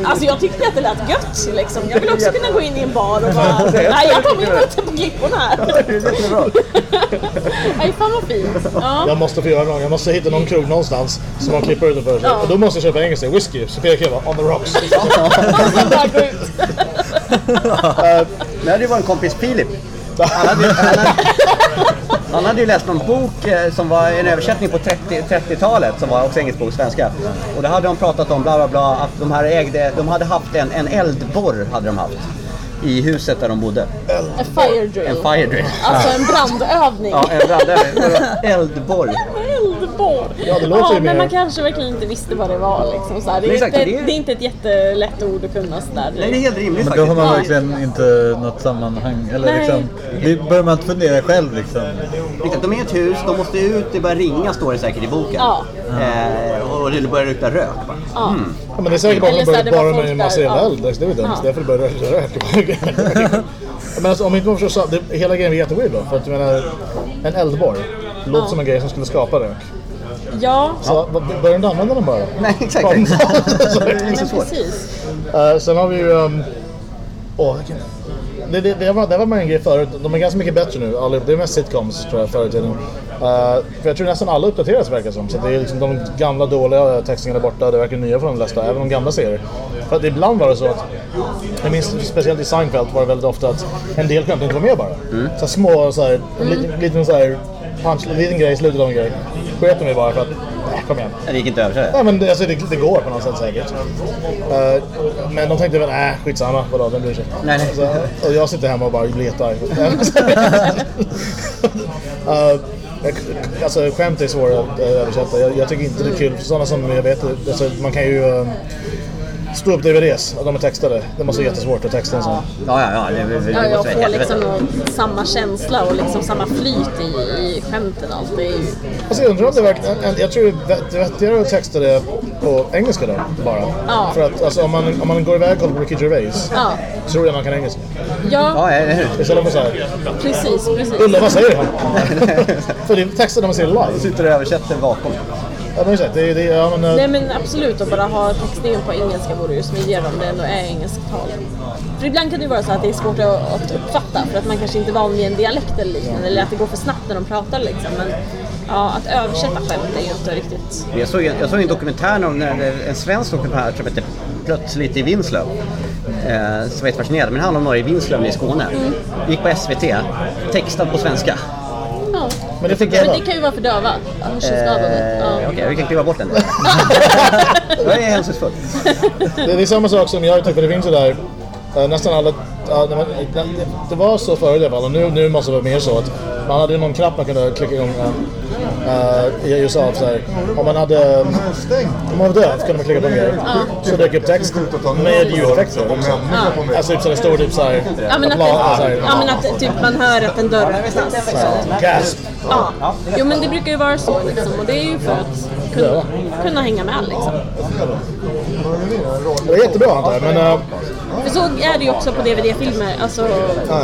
Alltså jag tyckte att det lät gött liksom. Jag vill också kunna gå in i en bar och bara, nej jag tar min ute på klipporna här. Det är jättebra. Nej fan vad fint. Ja. Jag måste få göra någon, jag måste hitta någon krog någonstans som har klipper utanför. Ja. Och då måste jag köpa engelska, whisky, så pekar jag bara on the rocks. Ut. Men det ju vår kompis Filip. Han hade, han, hade, han hade ju läst någon bok eh, som var en översättning på 30 30-talet som var också engelsk bok, svenska. Och då hade de pratat om bla bla bla att de här ägde, de hade haft en, en eldborr hade de haft. I huset där de bodde. En fire drill. En fire drill. Alltså en brandövning. Ja, en brandövning. Eldborr. Eldborr. Ja, det låter ja, ju men mer- man kanske verkligen inte visste vad det var. Liksom, så här. Det, är Exakt, inte, det är- det är inte ett jättelätt ord att kunna sådär. Nej, det är helt rimligt Men då har man Ja. verkligen inte något sammanhang. Eller Nej. liksom, det börjar man inte fundera själv liksom. De är i ett hus, de måste ut, det börjar ringa står det säkert i boken. Ja. Eh, och det börjar lukta rök. bara. Ja. Ja, men det är säkert bara så bara folk med en där, massa jävla ja. eld. Det är väl dumt. Ja. Därför det börjar röka. rök. Men alltså, om inte man förstår, så- det, hela grejen är jätteweird då. För att jag menar, en eldborr låter Ja. som en grej som skulle skapa rök. Ja, Så börjar du inte använda den bara? Nej, exakt. Kom. Det är inte så svårt. precis. Eh, sen har vi ju... Um, åh, vilken... Det, det, det, var, det var med en grej förut. De är ganska mycket bättre nu. Det är mest sitcoms tror jag förr i tiden. Eh, för jag tror nästan alla uppdateras verkar som. Så det är liksom de gamla dåliga texterna är borta. Det verkar nya från de flesta. Även de gamla serier. För att ibland var det så att... Jag minns speciellt i Seinfeld var det väldigt ofta att en del skämt inte var med bara. Så här små så här, en liten, liten så här punch, en liten grej i slutet av en grej. Sket de bara för att... Nej, kom igen. Det gick inte översätta. Nej men det, alltså, det, det går på något sätt säkert. Eh, men de tänkte väl, äh skitsamma, vadå, vem bryr sig? Nej, nej. Så, och jag sitter hemma och bara letar. uh, alltså skämt är svåra att eh, översätta. Jag, jag tycker inte det är kul. För sådana som jag vet, alltså, man kan ju eh, uh, stå upp DVDs, att de är textade. Det måste vara jättesvårt att texta en sån. Ja, ja, ja. Det, det, det Ja, jag får liksom samma känsla och liksom samma flyt i, i skämten. Allt. Är ju, Alltså, jag undrar om det verkligen, en- jag tror det är vett- vettigare att texta det på engelska då, bara. Ja. För att alltså, om, man, om man går iväg och kollar på Ricky Gervais, ja, tror jag man kan engelska. ja, Ja, eller hur? Istället för såhär, precis, precis. Ulla vad säger han? för det är texten när man ser live. Sitter och översätter bakom. Ja, men exakt. Det, det, ja, men, eh, Nej men absolut, att bara ha textningen på engelska vore ju smidigare om det ändå är engelsktal. För ibland kan det ju vara så att det är svårt att, att uppfatta för att man kanske inte är van vid en dialekt eller liknande eller att det går för snabbt när de pratar liksom. Men ja, att översätta skämt är ju inte riktigt... Jag såg, jag såg en dokumentär om när det- en svensk dokumentär som heter Plötsligt i Vinslöv. Eh, som var helt fascinerande, men det handlar om några i Vinslöv i Skåne. Gick på SVT, textad på svenska. Men det fick Men jag det kan ju vara för döva, hörselskadade. Eh, Ja. Okej, vi kan kliva bort den. Jag är hänsynsfull. Det, det är samma sak som jag för det finns ju där eh, nästan alla... ja, det, var, det var så förut i alla fall och nu, nu måste det vara mer så att man hade ju någon knapp man kunde klicka igång eh, i USA. Så här, om man hade... Om man var döv kunde man klicka på en grej. Så dök upp text med ljudeffekter. Alltså typ så det stod typ såhär... Ja men, att, så här, det, ja men att typ man hör att en dörr öppnas. Gasp! Ja. Jo men det brukar ju vara så liksom och det är ju för att kunna, kunna hänga med liksom. Det är jättebra antar jag, men... eh, För så är det ju också på DVD-filmer, alltså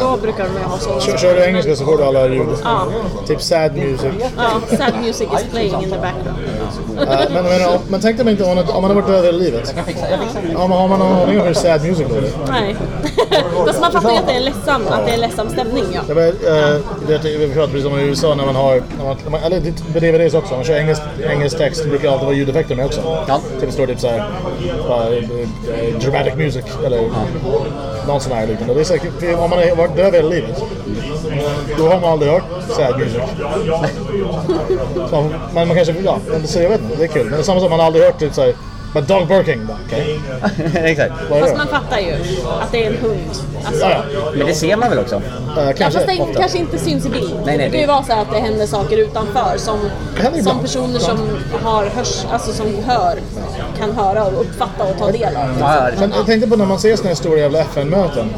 då brukar de ha så. kör, kör du engelska så får du alla ljud. Ja, Typ sad music. ja, sad music is playing in the background. Eh, men, men, men tänk dig inte om man, om man har varit död hela livet. Har man, har man någon aning om hur sad music låter? Nej. Fast man fattar ju att det är ledsam, att det är en ledsam stämning ja. Jag vet, eh, det, vi pratar precis om i USA när man har, när man, eller det- DVDs också, man kör engelsk, engelsk text det brukar alltid vara ljudeffekter med också. Ja. Typ det står typ såhär, eh, eh, dramatic music eller någon sån här liknande. Det är säkert, för om man har varit döv hela livet, då har man aldrig hört sad music. Så men man kanske, ja, så jag vet inte, det är kul. Men det är samma sak, man har aldrig hört typ såhär, but dog barking, bara, okej. Exakt. Vad är Fast det? man fattar ju att det är en hund. Alltså, Ja, ja. Men det ser man väl också? Eh, Ja, kanske, fast det ofta. kanske inte syns i bild. nej, det kan ju vara så att det händer saker utanför som, händer som ibland. personer som har hörs, alltså som hör kan höra och uppfatta och ta del av. Ja, ja, Men jag tänkte på när man ser såna här stora jävla FN-möten.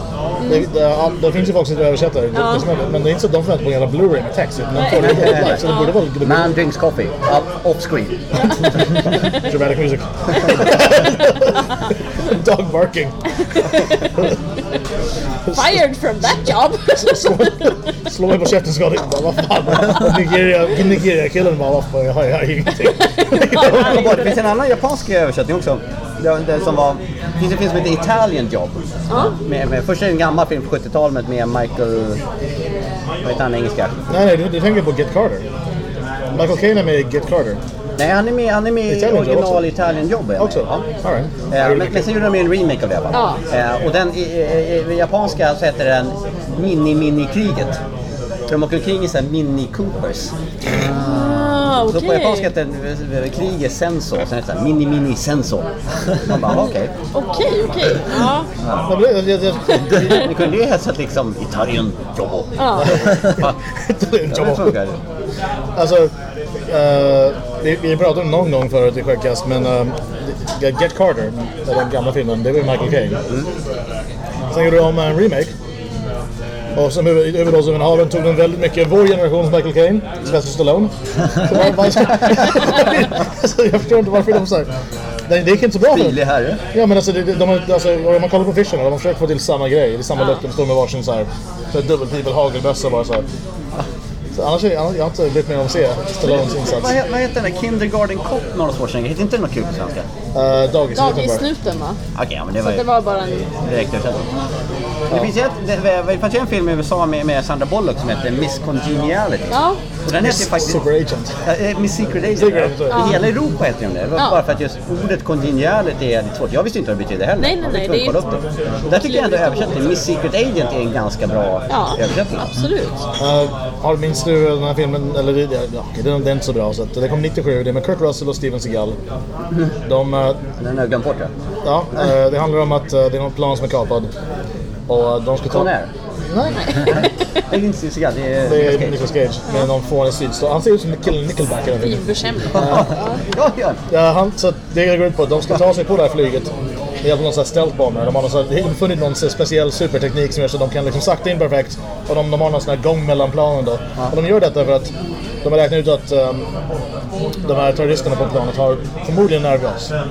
Det, det, ja, det finns ju folk som översätter, det- Ja. det som är- men det är inte så att de får inte på en jävla Blu-ray med text. utan De får det live, så det borde vara lite Man drinks coffee. Up, off screen. dramatic music. Dog barking. Fired from that job! Slå, mig på käften ska det bara, vad fan. Nigeria, Nigeria-killen bara, vad fan, jag har ingenting. Det finns en annan japansk översättning också. Det, det som var, det finns en film som heter Italian Job. ja. Med, med, först är det en gammal film på 70-talet med Michael... Vad heter han engelska? Nej, nej, du, du tänker på Get Carter. Michael Caine är med i Get Carter. Nej, han är med, han är med i original med. Också? Ja. Right. Eh, men, men sen gjorde de en remake av det. Va? Ja. Eh, och den, i, i, i japanska så heter den Mini-Mini-kriget. De åker omkring i såhär Mini-Coopers. Ah, Så på japanska heter det eh, kriget Sensor, sen heter det såhär Mini-Mini-Sensor. Man bara, okej. Okej, okej. Ja. Ni kunde ju hetsat liksom Italian Job. ja. Ja, det funkar. Alltså, eh, vi, vi pratade om någon gång förut i Skäggkast, men uh, Get Carter, den gamla filmen, det var ju Michael Caine. Sen gjorde de en remake. Och som huvud- huvudrollsinnehavaren tog de väldigt mycket vår generations Michael Caine, Sylvester Stallone. Så var, var, alltså, jag förstår inte varför de så här, det, det gick inte så bra. Stilig herre. Ja men alltså, det, det- de, alltså om man kollar på Fisherna, de har försökt få till samma grej. Det är samma look, de står med varsin så här, så här dubbelpipel hagelbössa bara så här. Så annars, är- annars jag har inte blivit med om att se Stallones insats. Vad, vad heter den där Kindergarten Cop med Arnold Schwarzenegger? Heter inte den något kul på svenska? Uh, Dagis Dagissnuten va? Okej, ja, men det Så var det ju var bara en... direkt översättning. Det finns ett, det, det fanns ju en film i USA med, med Sandra Bullock som heter Miss Congeniality. Ja. Och den heter ju faktiskt... Super Agent. Eh, Miss Secret Agent. Secret ja. Agent, ja. I hela Europa heter den det. Ja. bara för att just ordet congeniality är svårt. Jag visste inte vad det betyder heller. Nej, nej, nej, det är det. Där tycker jag ändå översättningen, Miss Secret Agent är en ganska bra Ja, översättning. absolut. Uh, minns du den här filmen? Eller det, ja, den, den är inte så bra. Så att, det kom 97, det är med Kurt Russell och Steven Seagal. De, uh, Den har jag glömt bort ja, uh, det handlar om att uh, det är någon plan som är kapad. Och de ska ta... Conair. Nej, Det är inte Seagal, det är det är Nicolas Cage. Nicolas Cage med någon fånig sydstat. Han ser ut som Nickel, Nickelback filmen. Fibersämja. Ja, ja. Ja, han, så det går ut på att de ska ta sig på det här flyget med hjälp av någon sån här stealth-bomber. De har här, funnit någon så speciell superteknik som gör så att de kan liksom sakta in perfekt. Och de, de har någon sån här gång mellan planen då. Och de gör detta för att de har räknat ut att um, de här terroristerna på planet har förmodligen nervgas. Ja,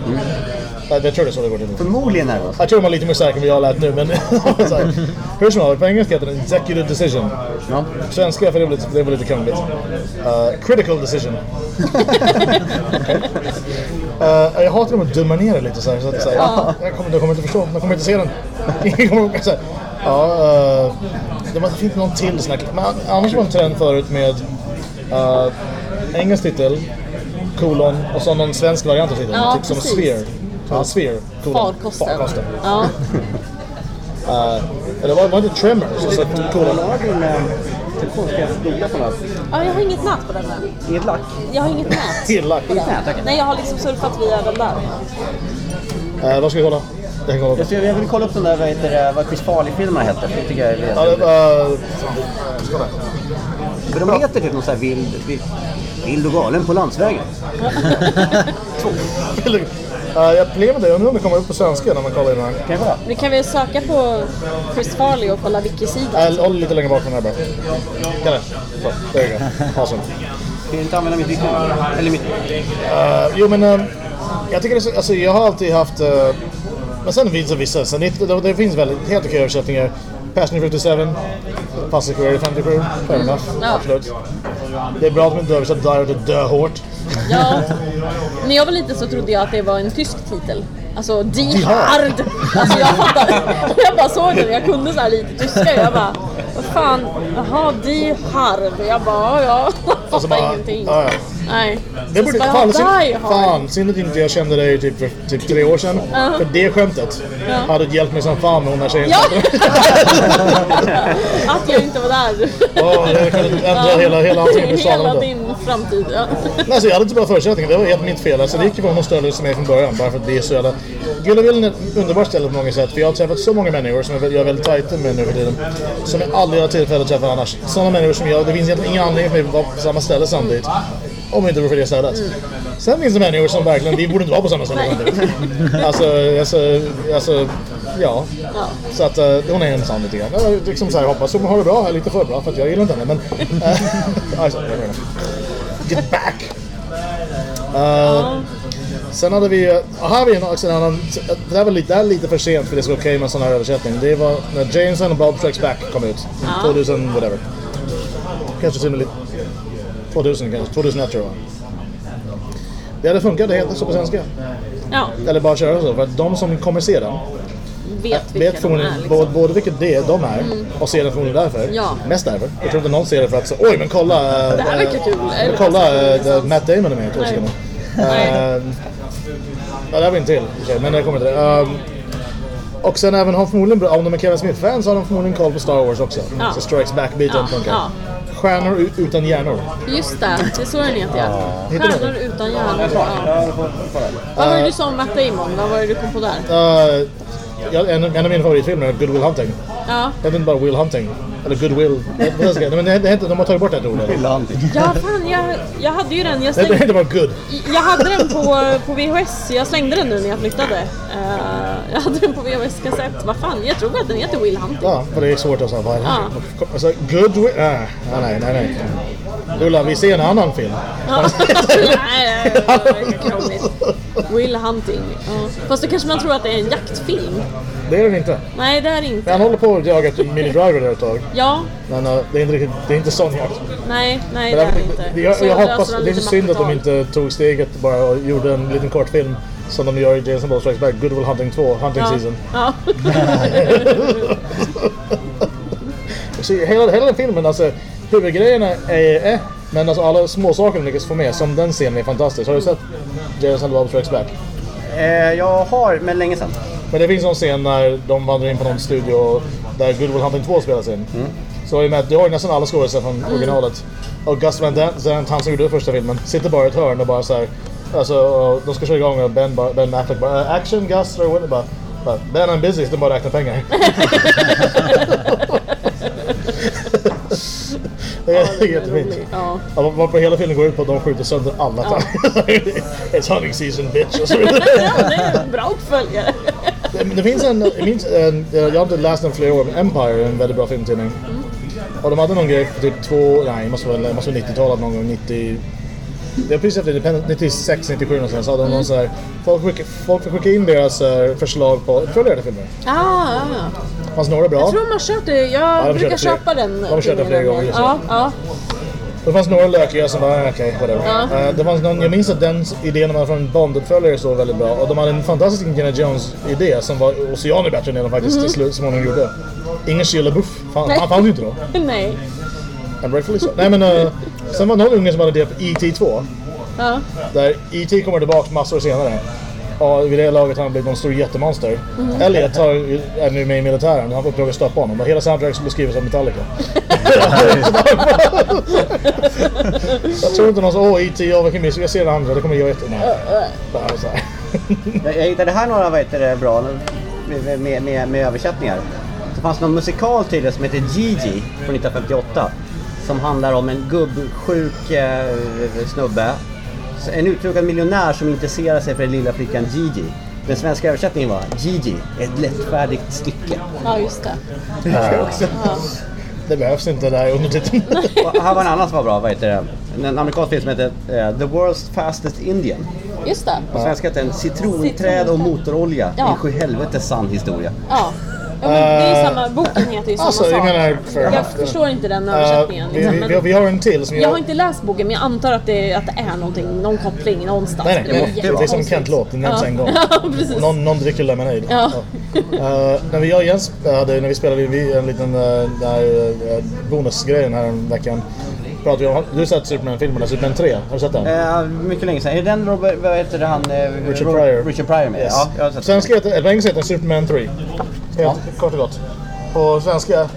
Jag tror det är så det går till. Förmodligen är det så. Jag tror de var lite mer säkra än vad jag lät nu, men... Hur som helst, på engelska heter den Executive Decision. Ja. På svenska, för det var lite, det var lite krångligt. Uh, critical Decision. Uh, jag hatar när de dummar ner det lite så här. Så att, så här ja. jag kommer, de kommer inte förstå, de kommer inte se den. Ingen kommer så här, ja, uh, det var- finns någon till snack. Men annars var det en trend förut med uh, engelsk titel, kolon och så någon svensk variant av titeln. Ja, typ som precis. Sphere. Ja, Sphere. Farkosten. Farkosten. Ja. Uh, eller var, var det inte Tremors? Har din eh, telefon? Ska jag googla på något? ja, jag har inget nät på den där. Inget lack? Jag har inget nät. Inget nät? okej. Nej, jag har liksom surfat via den där. Uh, vad ska vi kolla? Jag kolla. Jag, ska, jag vill kolla upp den där, vad heter det, vad Chris Farley-filmerna heter. Det tycker jag är Ja, det, uh, För de heter typ någon sån här vild, vild, vild och galen på landsvägen. Uh, jag problemet är, jag undrar om det kommer upp på svenska när man kollar in den här. Kan kolla? Vi kan väl söka på Chris Farley och kolla wiki-sidan. Äh, håll lite längre bak från den här bara. Kan det? Så, there you go. Awesome. Jag inte använda mitt vittne? Eller mitt... Uh, jo men, uh, jag tycker det är så, alltså jag har alltid haft, uh, men sen finns det vissa, sen det, det, det finns väldigt helt okej översättningar. Passion 57, Passage Career 57, fair enough, Ja. absolut. Det är bra att de inte översatt Die till dö hårt. Ja, när jag var liten så trodde jag att det var en tysk titel. Alltså Die Hard. Alltså jag fattade. Jag bara såg den, jag kunde så här lite tyska. Jag bara, vad fan, jaha Die Hard. Jag bara, ja, ja. Jag fattar ingenting. ja, ja. Nej. Det borde, Så bara, fan, synd, fan, synd att inte jag kände dig typ för typ tre år sedan. För det skämtet hade hjälpt mig som fan med hon där tjejen. Ja! Att jag inte var där. Åh, det kunde ändra hela, hela allting med Hela Svanen. din framtid. Ja. Nej, alltså, jag hade inte bra förutsättningar, det var helt mitt fel. Alltså, det gick ju vara någon större som mig från början, bara för att det är så jävla... Gullavillen är ett underbart ställe på många sätt, för jag har träffat så många människor som jag är väldigt tajta med nu för tiden, som jag aldrig har tillfälle att träffa annars. Sådana människor som jag, det finns egentligen ingen anledning för mig att vara på samma ställe samtidigt. Om det inte vore för det stället. Sen finns det människor som verkligen, vi borde inte vara på samma ställe samtidigt. Alltså, alltså, alltså, ja. Så att uh, hon är en sån lite grann. Jag liksom så här, hoppas hon har det bra, lite för bra, för att jag gillar inte henne. Men, uh, alltså. Get back! Uh, Sen hade vi, uh, här har vi också en annan, det här var lite, det här är lite för sent för det ska vara okej med en sån här översättning. Det var när Jameson och Bob Strikes Back kom ut. 2000 whatever. Kanske till och med lite, 2000 kanske, 2001 tror jag. Det hade funkat, det heter så på svenska. ja, Eller bara köra så, för att de som kommer se den vet vet förmodligen är. både, Liksom. både vilket det är de är och ser den förmodligen därför. Ja. Mest därför. Jag tror inte någon ser det för att så, oj men kolla! Det här verkar kul. Men kolla, uh, Matt Damon är med i två sekunder. Uh, ja, det här var en till men det kommer inte det. Um, och sen även har förmodligen, om de är Kevin Smith-fans har de förmodligen koll på Star Wars också. Ja. Så Strikes Back-biten Ja, funkar. ja. Stjärnor utan hjärnor. Just det, det är så den heter ja. Stjärnor utan hjärnor. Ja. Vad var det du sa om Matt Damon? Vad var det du kom på där? Uh, ja, en, en av mina favoritfilmer är Good Will Hunting. Ja, Jag vet inte bara Will Hunting. Eller Goodwill. Det- det Men det, det heter, de har tagit bort ett ord. eller? Fylla han till. ja fan jag, jag hade ju den. Jag, Det det slängde, heter bara good. jag hade den på, på VHS. Jag slängde den nu när jag flyttade. Eh, jag hade den på VHS-kassett. Vad fan, jag tror att den heter Will Hunting. Ja, för det är svårt att säga. Det? Ja. Alltså, Goodwill... Äh, ah, nej, nej, nej. Ulla, vi ser en annan film. Ja. nej, nej, det. Will Hunting. Ja. Fast då kanske man tror att det är en jaktfilm. Det är den inte. Nej, det är det inte. Han håller på att jaga ett Mini Driver där ett tag. Ja, Men uh, det är inte riktigt, det är inte sån jakt. nej, nej Men det är jag, det inte. jag, Så jag löser hoppas, de det är så synd att de inte tog steget bara och gjorde en liten kortfilm som de gör i Jason Ball Strikes Back, Good Will Hunting 2, Hunting Ja. Season. Ja. Så hela, hela den filmen, alltså huvudgrejerna är eh, men alltså alla småsaker de lyckas få med, som den scenen är fantastisk. Har du sett Jason Bob Strikes Back? Eh, jag har, men länge sedan. Men det finns någon scen när de vandrar in på någon studio där Good Will Hunting 2 spelas in. Så är med, du har ju nästan alla skådespelare från originalet. Och Gus Van Sant, han som gjorde första filmen, sitter bara i ett hörn och bara så här. Alltså, och de ska köra igång och Ben, bara- ben Affleck bara "Uh, “Action Gus” or what? Bara, bara, “Ben I'm busy” de bara räknar pengar. det är jättefint. Ja. Ja, Varpå hela filmen går ut på att de skjuter sönder alla. It's hunting season bitch. Och så vidare. ja, det är en bra uppföljare. Det, det finns en, jag, minns, en, jag har inte läst den flera år, men Empire är en väldigt bra filmtidning. Och de hade någon grej för typ två, nej det måste vara, det måste vara 90-talet någon gång, 90, det var precis efter Independent, 96, 97 någonstans, hade de någon så här, folk, skickade, folk fick skicka in deras eh, förslag på till filmer. Ah, ah. Det fanns några bra. Jag tror kört det. Jag de brukar köpa den. de körde tidningen flera gånger. Ja, ja. Det fanns några lökiga som var okej, whatever. Ja. Eh, det fanns någon, jag minns att den idén om från Bond-uppföljare så väldigt bra. Och de hade en fantastisk Indiana Jones-idé som var oceaner bättre än den de faktiskt till slut småningom gjorde. Ingen Shia LaBeouf. Han fanns ju inte då. Nej. And rightfully so. Nej men, uh, sen var det någon unge som hade det på E.T. 2. Ja. Där E.T. kommer tillbaka massor senare. Och vid det laget har han blivit någon stor jättemonster. Elliot har, är nu med i militären han får uppdrag att stoppa honom. Och hela soundtracket skulle skrivas av Metallica. jag tror inte någon sa åh E.T. Ja, vilken mysig. Jag ser det andra, det kommer jag här. Jag, jag hittade här några vad heter det, bra med, med, med, med översättningar. Det fanns någon musikal till det som heter Gigi från 1958. Som handlar om en gubbsjuk eh, snubbe. En uttråkad miljonär som intresserar sig för den lilla flickan Gigi. Den svenska översättningen var Gigi, ett lättfärdigt stycke. ja, just det. Det också. Det behövs inte där undertiteln. Här var en annan som var bra, vad heter det? En amerikansk film som heter eh, The World's Fastest Indian. Just det. På svenska heter den Citronträd och motorolja. Ja. En sjuhelvetes sann historia. Ja. Ja men det är ju samma, boken heter ju samma Alltså, sak. jag menar, fair jag förstår inte den Uh, översättningen. vi, liksom, vi, men vi, vi har en till som jag har inte läst boken men jag antar att det, att det är någonting, någon koppling någonstans. Nej, nej, Det nej. Det är som en jättekonstigt. Kent-låt, den nämns Ja. en gång. Ja. Någon, någon dricker Lemonade. Ja. Eh, när vi jag och Jens hade, när vi spelade vi, en liten uh, där, uh, bonusgrejen här en veckan. Pratade vi om, du har sett Superman-filmerna, Superman 3, har du sett den? Eh, mycket länge sedan. Är det den Robert, vad heter det, han? eh, Richard Ro- Pryor. Richard Pryor med? Yes. Ja, jag har sett Svenska heter, eller på engelska heter Superman 3. Helt kort och gott. På svenska,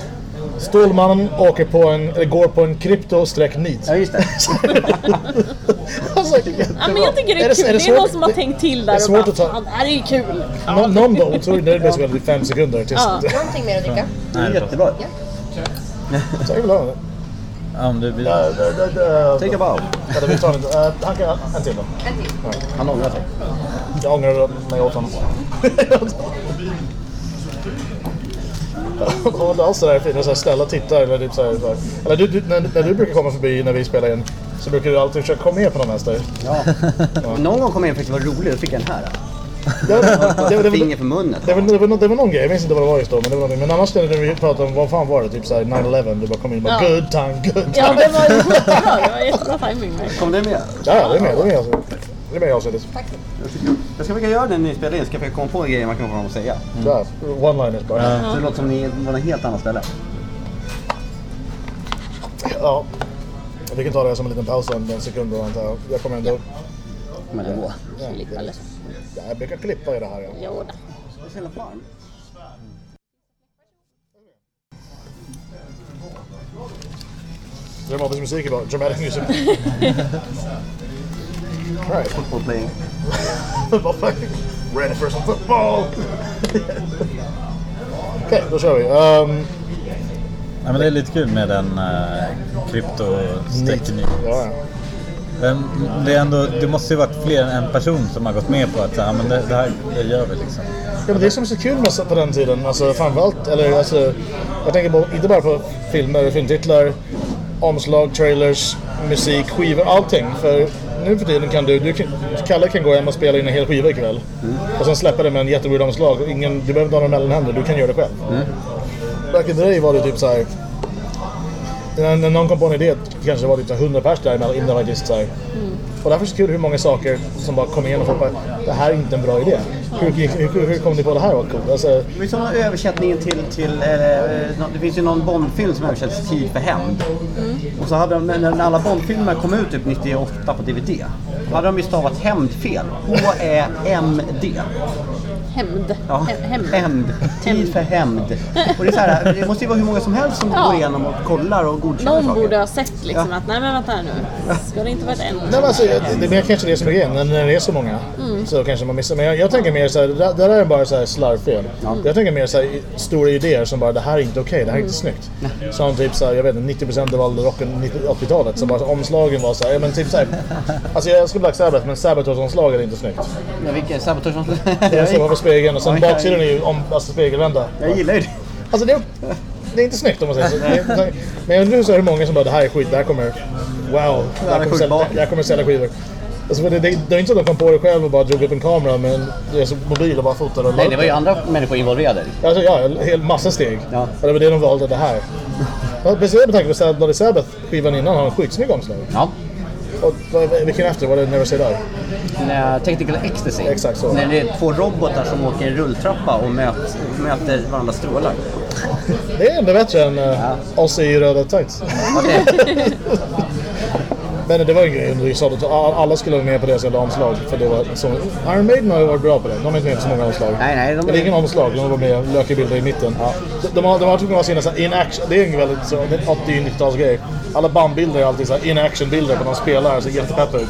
Stålmannen åker på en, eller går på en krypto-nit. Ja, just det. alltså, Ja, men jag tycker det är, det- kul. Det är, svårt- någon som har det- tänkt till det där är och svårt bara att ta- det här är ju kul. Nå- Någon var otroligt nöjd med sig själv i fem sekunder. Tills, Ja. Någonting mer att dricka? Det är jättebra. Så jag vill ha det. Om du vill... Ja, det- det- det- Take a bow. Ja, vi tar en, han kan, en till då. En till. Han ångrar sig. Jag ångrar mig åt honom. Och det är alls sådär fint, så här, ställa tittar eller typ såhär, så här. Eller du, du, när, när du brukar komma förbi när vi spelar in så brukar du alltid försöka komma med på någon vänster. Ja. Någon gång kom jag in och faktiskt var rolig, då fick jag den här. Det, det, det, det, Finger för munnen. det, var, det, var, det var någon grej, jag minns inte vad det var just då, men det var. Men annars när vi pratade om, vad fan var det? Typ såhär 9-11, du bara kom in och bara Ja. good time, good time. Ja, det var ju jättebra. Det var jättebra timing. Kom det med? Ja, ja, det är med, det är med. Alltså. Det är med i avsnittet. Jag ska försöka göra det när ni spelar in, ska jag försöka komma på en grej man kan få dem att säga. Ja, One-liners bara. Så det låter som ni är på något helt annat ställe. Ja. Vi kan ta det som en liten paus om en sekund då antar jag. Jag kommer ändå... Men det går. Klipp eller? Ja, jag brukar klippa i det här. Ja. Jo då. Det är så jävla varmt. Dramatisk musik bra. Dramatic music. Right. Football playing. Ready for some football! Okej, då kör vi. Um, Ja, men det är lite kul med den uh, krypto-strecken. ja, ja. Men det, är ändå, det måste ju varit fler än en person som har gått med på att så här, men det, det här det gör vi liksom. Ja, men det som är så kul med på den tiden, alltså framförallt, eller alltså, jag tänker på, inte bara på filmer, filmtitlar, omslag, trailers, musik, skivor, allting. För nu för tiden kan du, du kan, Kalle kan gå hem och spela in en hel skiva ikväll. Och sen släppa det med en jätteweird omslag. och Ingen, du behöver inte ha några mellanhänder, du kan göra det själv. Back in the day var det typ såhär... När, när någon kom på en idé kanske det var typ så här 100 pers där innan innan faktiskt såhär. Och därför är det så kul hur många saker som bara kom igen och folk bara Det här är inte en bra idé. Hur, hur, hur, hur kom ni på det här? Vad coolt? Alltså, Det var som översättningen till, till eh, det finns ju någon Bondfilm som översätts Tid för hämnd. Och så hade de, när när alla Bondfilmer kom ut typ 98 på DVD, då hade de ju stavat hämnd fel. H-E-M-D. Hämnd. Ja, Hä- Hämnd. hämnd. Tid för hämnd. Och det är så här, det måste ju vara hur många som helst som Ja. går igenom och kollar och godkänner Någon saker. borde ha sett liksom Ja. att nej men vänta här nu. Ska det inte vara ett ämne? nej, men alltså, det, det är kanske det som är grejen. När det är så många så kanske man missar. Men jag, jag tänker mer det, där- det där är bara så här slarvfel. Jag tänker mer såhär stora idéer som bara det här är inte okej, det här är inte snyggt. Som typ såhär, jag vet inte, 90% av all rocken 90 80-talet. Så bara så omslagen var såhär, ja men typ såhär. Alltså jag skulle Black Sabbath men Sabaton-omslaget är inte snyggt. Ja, vilken sabotage som... Det är så på spegeln och sen Ja, jag- baksidan är ju om, alltså spegelvända. Jag gillar ju det. Alltså det, det är inte snyggt om man säger så. Men jag undrar så är det många som bara det här är skit, det här kommer... Wow, det här kommer, sälja, bak. det här kommer sälja skivor. Alltså, det, det, det är inte så att de kom på det själv och bara drog upp en kamera med en det är så mobil och bara fotade och Nej, det var ju andra människor involverade. Alltså, ja, en hel massa steg. Ja. Och det var det de valde, det här. Speciellt med tanke på att Bloody Sabbath, skivan innan, har en skitsnygg omslag. Ja. Och vilken efter? Var det Never? När Technical Ecstasy. Exakt så. När det är två robotar som åker en rulltrappa och möt, möter varandras strålar. Det är ändå bättre än uh, oss i röda tights. Ja, det, Men det var en grej under att Alla skulle vara med på deras jävla omslag. För det var så, Iron Maiden har ju varit bra på det. De har inte med på så många omslag. Nej, nej, de- Eller ingen omslag. De var med lökiga bilder i mitten. De, de, har, de har tvungna att så in action. Det är en väldigt så, det är en 80-90-talsgrej. Alla bandbilder är alltid så här in action bilder på någon spelare. Så jättepeppa ut.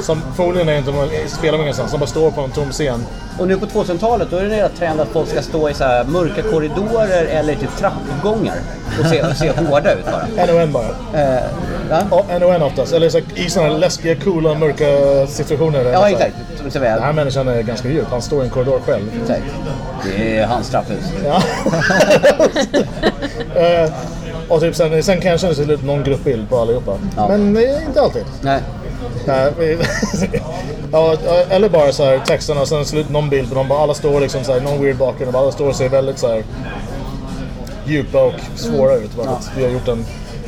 Som förmodligen är inte de spelar ingenstans. De bara står på en tom scen. och nu på 2000-talet då är det en trend att folk ska stå i så här mörka korridorer eller typ trappuppgångar och se, och se hårda ut bara. En och en bara. Eh, ja? Ja, en och en oftast. Eller så, här, i sådana läskiga, coola, mörka situationer. ja, Så här, exakt. Så, så väl. Den här människan är ganska djup. Han står i en korridor själv. Exakt. Det är hans trapphus. Ja. Eh, och typ sen, sen kanske det ser ut någon gruppbild på allihopa. Ja. Men eh, inte alltid. Nej. Ja, eller bara så här texterna och sen slut någon bild på dem. Alla står liksom så här, någon weird bakgrund alla står och ser väldigt så här djupa och svåra ut. Bara att vi har gjort en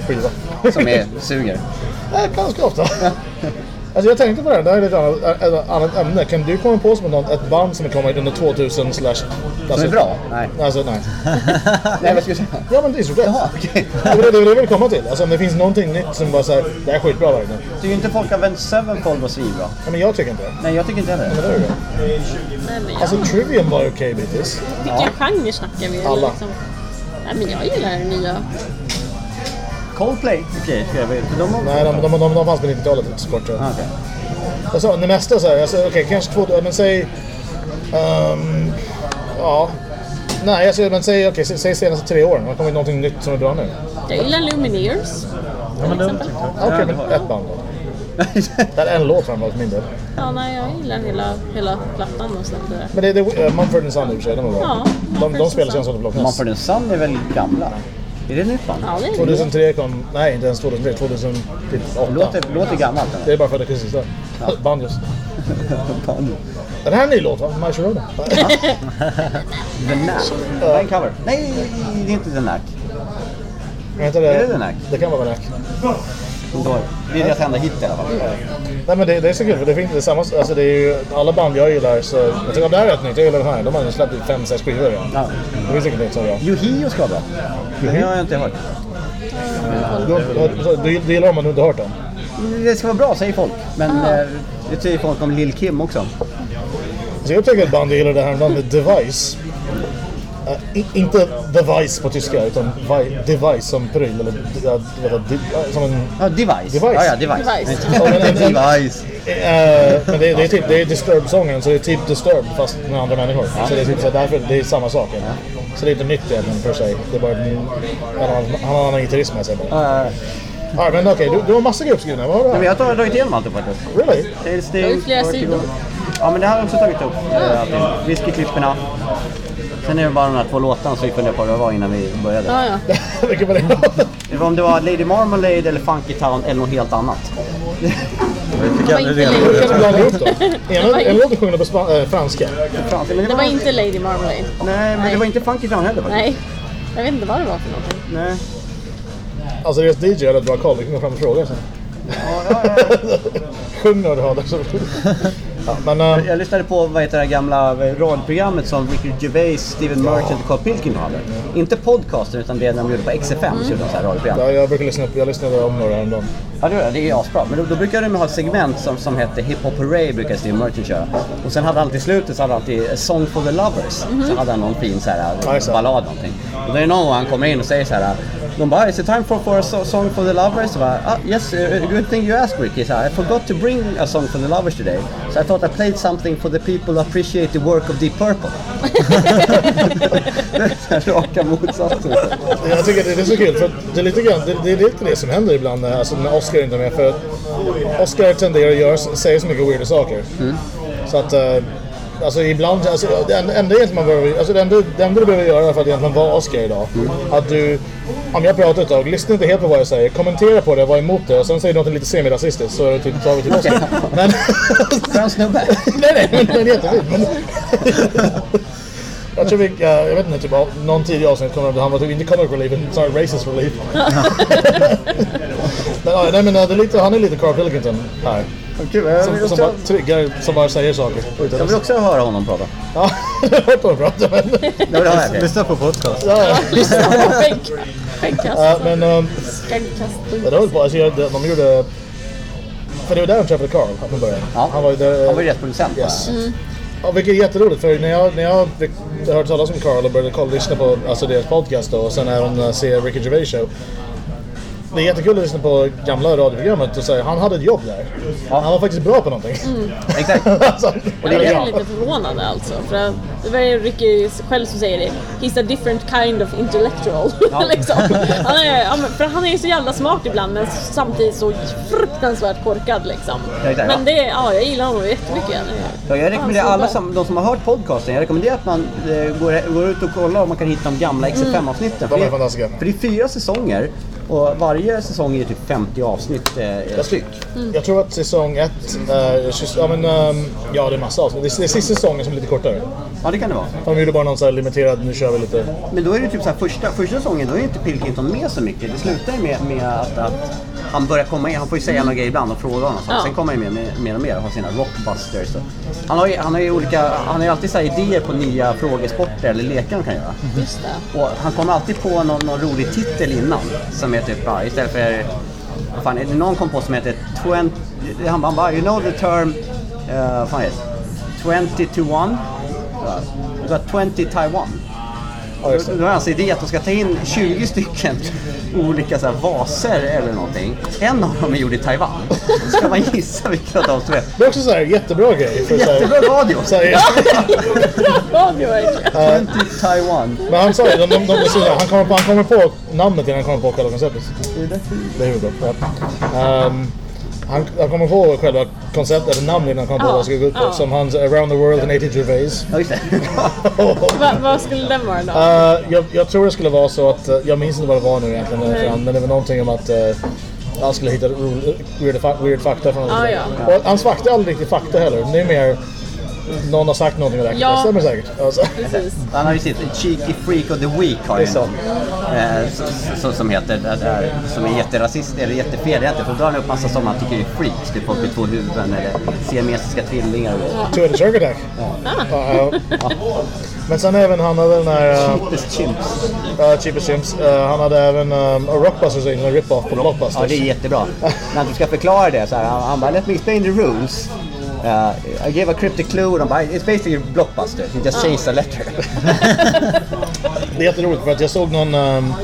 skiva. Som är, suger. Ganska ofta. Alltså jag tänkte på det här, det här är ett annat, ett annat ämne. Kan du komma på som något, ett band som är kommit under 2000 slash... Som är bra? Nej. Alltså nej. Nej, vad ska jag säga? Ja men det är så rätt. Jaha, okej. Det är det det jag vill komma till. Alltså om det finns någonting nytt som bara säger det här är skitbra verkligen. Tycker inte folk Avenged Sevenfold var svinbra? Ja, men jag tycker inte det. Nej, jag tycker inte heller Men det är det. Nej, men jag, Alltså Trivium var okej bitvis. vilken genre snackar vi? Alla. Liksom? Nej, men jag gillar det nya. Coldplay? Okej, ska jag veta. De har... Nej, de, de, de, de fanns på 90-talet lite så kort tror jag. Ah, okej. Alltså det mesta så här, alltså, okej kanske två, men säg... ehm, ja. Nej, alltså, men säg, okej, säg, säg senaste tre åren. Har det kommit någonting nytt som är bra nu? Jag gillar Lumineers. Ja, men det exempel. Okej, men ett band då. Det är en låt framförallt mindre. Ja, nej, jag gillar hela, hela plattan och det. Men det är det, uh, Mumford Sons i och för sig, de är bra. Ja, de, de spelar känns som det Mumford. Sun är väl gamla? Är det nytt band? Ja, det är det. 2003 kom, nej inte ens 2003, 2008. Låter, låter gammalt. Det är bara för att det är sista. Banjos. Den här är en ny låt va? My Sharona. The Knack. Det är en cover. Nej, det är inte The Knack. Är det, Är det The Knack? Det kan vara The Knack. Då- Det är deras enda hit i alla fall. Nej men det, det är så kul för det finns det är samma, alltså det är ju alla band jag gillar så, jag tycker att det här är rätt nytt, jag gillar den här. De har ju släppt 5-6 skivor redan. Ja. Det finns inget nytt som bra. Yohio ska vara bra. Det har jag inte hört. Du, du, du, du gillar dem men du har inte hört dem? Det ska vara bra säger folk. Men eh, det säger folk om Lil Kim också. Så jag upptäckte ett band jag gillade häromdagen med Device. Eh, i, inte Device på tyska utan vi, Device som pryl eller ja, ja, som en... Ja, Device. Device. Ja, ja, Device. Device. Ja, men. Eh, det, det är typ det är Disturbed-sången så det är typ Disturbed fast med andra människor. Så det är typ så därför det är samma sak. Så det är inte nytt egentligen för sig. Det är bara han har en annan gitarrist med sig bara. Uh, Ja, men okej, du, du har massa grejer skrivna. Vad har du här? jag har dragit igenom allt faktiskt. Really? Sting, Det ju flera sidor. Ja, men det här har jag också tagit upp. eh, allting. Whiskyklipporna. Sen är det bara de här två låtarna som vi funderade på vad det var innan vi började. Ja, ja. Vilken var det? Det var om det var Lady Marmalade eller Funky Town eller något helt annat. Jag fick Det var aldrig inte reda ihop då? Ena, en låt är sjungen på spa, äh, franska. Men det, var inte Lady Marmalade. Nej, men det var inte Funky Town heller faktiskt. Nej. Jag vet inte vad det var för någonting. Nej. Alltså deras DJ hade ett bra koll, vi kan gå fram och fråga sen. Ja, ja, ja. Sjung när du har det. så- Ja, men, äh, Jag lyssnade på vad heter det gamla radioprogrammet som Ricky Gervais, Steven Merchant och Carl Pilkington hade. Inte podcasten utan det de gjorde på XFM, så gjorde de så här radioprogram. ja, jag brukar lyssna på, jag lyssnade om några häromdagen. Ja, det, gör jag. det är asbra. Men då, då brukade de ha ett segment som, som hette Hip Hop Hooray, brukar Steve Merchant köra. Och sen hade han till slutet så hade han alltid Song for the Lovers. Så hade han någon fin så här, ballad någonting. Och då är det någon gång han kommer in och säger så här. De bara, is it time for, for a so- song for the lovers? Så bara, ah, yes, uh, good thing you asked Ricky. Så I forgot to bring a song for the lovers today. So I thought I played something for the people who appreciate the work of Deep Purple. det är raka motsatsen. Jag tycker det är så kul för det är lite grann, det, det är lite det som händer ibland när, alltså, när Oscar inte är med. För Oscar tenderar att göra, säga så mycket weirda saker. Så att, eh, Alltså ibland, alltså, det enda, egentligen man behöver, alltså det enda, det enda du behöver göra för att egentligen vara Oscar idag. Att du, om jag pratar ett tag, lyssna inte helt på vad jag säger, kommentera på det, var emot det och sen säger du något lite semirasistiskt så typ, tar vi till Oscar. Men, Skön snubbe. nej nej, men, men jättefint. Men, jag tror vi, jag vet inte, typ någon tidig avsnitt kommer det han var typ inte comic relief, sorry, racist relief. men, nej men det är lite, han är lite Carl Pilkington här. Kul, jag Som, vill som bara också, triggar, som bara säger saker. Jag vill också höra honom prata. Ja, jag har hört honom prata men... Lyssna på podcast. Ja, ja. Skägg- Skäggkast. Ja, men um, Skäggkast. det höll på, alltså, de gjorde... För det var där de träffade Carl från början. Ja. Han var ju där... Han var ju rättsproducent. va? Yes. Ja, vilket är jätteroligt för när jag, när jag fick hört talas om Carl och började kolla, lyssna på alltså deras podcast då, och sen även uh, se Ricky Gervais show. Det är jättekul att lyssna på gamla radioprogrammet och säga han hade ett jobb där. Han var faktiskt bra på någonting. Exakt. alltså, Och det är lite förvånande alltså. För det var ju Ricky själv som säger det. He's a different kind of intellectual. liksom. han, är, ja, för han är ju så jävla smart ibland men samtidigt så fruktansvärt korkad liksom. Ja, exakt, Men det, ja, jag gillar honom jättemycket. Ja, jag rekommenderar Ja, alla som, de som har hört podcasten, jag rekommenderar att man eh, går, går ut och kollar om man kan hitta de gamla XFM-avsnitten. De är fantastiska. För det är fyra säsonger och varje säsong är typ 50 avsnitt eh, styck. Jag tror att säsong ett är... Ja, men, um, ja, det är massa avsnitt. Det är, det är sista säsongen som är lite kortare. Ja, det kan det vara. De gjorde bara någon så här limiterad, nu kör vi lite... Men då är det typ så här, första, första säsongen, då är inte Pilkington med så mycket. Det slutar ju med, med att, att han börjar komma in, han får ju säga några grejer ibland och fråga honom. Ja. Sen kommer han ju med mer, och mer och har sina rockbusters. Han har ju, han har ju olika, han har ju alltid så här idéer på nya frågesporter eller lekar de kan göra. Just det. Och han kommer alltid på någon, någon rolig titel innan. Som är typ, ja, istället för... Fan, är det någon kom på som heter 20... Han bara, bara, you know the term... Uh, fan är det? 20 to 1? Ja, det var 20 Taiwan. Ja, det. Då är hans idé att de ska ta in 20 stycken olika så här, vaser eller någonting. En av dem är gjord i Taiwan. Så ska man gissa vilken av dem som är. Det är också så här jättebra grej. För så här, Jättebra radio! så här, Radio verkligen. 20 Taiwan. men han sa ju, de, de, de, han, kommer på, han kommer på namnet innan han kommer på själva konceptet. Det är huvudbra. Ja. Um, han, han kommer på själva konceptet, eller namnet han kommer på Ja, vad ska gå ut på. ja. Som hans Around the World in 80 Gervais. Ja, just det. Va, vad skulle den vara då? Uh, jag, jag tror det skulle vara så att, uh, jag minns inte vad det var nu egentligen, för han, men det var någonting om att uh, han skulle hitta weird, weird fakta från Ah, ja. Och hans fakta är aldrig riktigt fakta heller. Det är mer någon har sagt någonting det, Ja. det stämmer säkert. Alltså. Precis. Han har ju sitt Cheeky Freak of the Week har ju Det är så. eh, så, så, som heter, där, där, som är jätterasist, eller jättefel egentligen. För då drar han upp massa som han tycker är freaks. Typ folk med två huvuden eller siamesiska tvillingar och. Two-headed shark attack. Ja, ja. Men sen även han hade den här... Uh, Cheapest chimps. uh, Cheapest Chimps. Uh, han hade även um, a Rockbusters, en rip-off på Blockbusters. Ja, det är jättebra. När du ska förklara det så här, han, han bara “Let me explain the rules”. Uh, I gave a cryptic clue och de bara “It's basically blockbuster, you just change the letter”. Det är jätteroligt för att jag såg någon, um,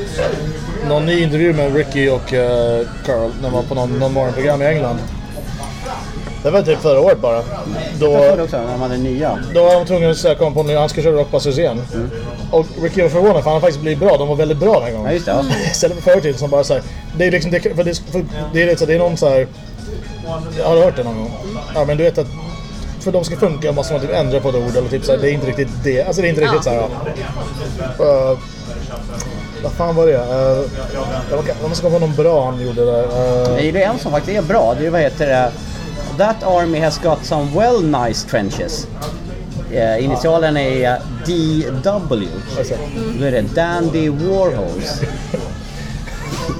någon ny intervju med Ricky och uh, Carl när de var på någon, någon morgonprogram i England. Det var typ förra året bara. Jag Då, det också, när man är nya. då var de tvungna att komma på nu, han ska köra Rockbusters igen. Och Ricky var förvånad för han har faktiskt blivit bra. De var väldigt bra den här Ja, gången. just det. Ja. Istället för förr tiden som bara såhär, det är liksom, det, för det, för det är det är någon såhär, har hört det någon gång. Ja men du vet att för de ska funka måste man typ ändra på ett ord eller typ såhär, det är inte riktigt det. Alltså det är inte riktigt såhär, ja. Uh, vad fan var det? Uh, jag måste- komma på någon bra han gjorde där. Uh, Jag gillar en som faktiskt är bra. Det är vad heter det? That army has got some well nice trenches. Eh, initialen är eh, DW. alltså, Då är det Dandy Warhols.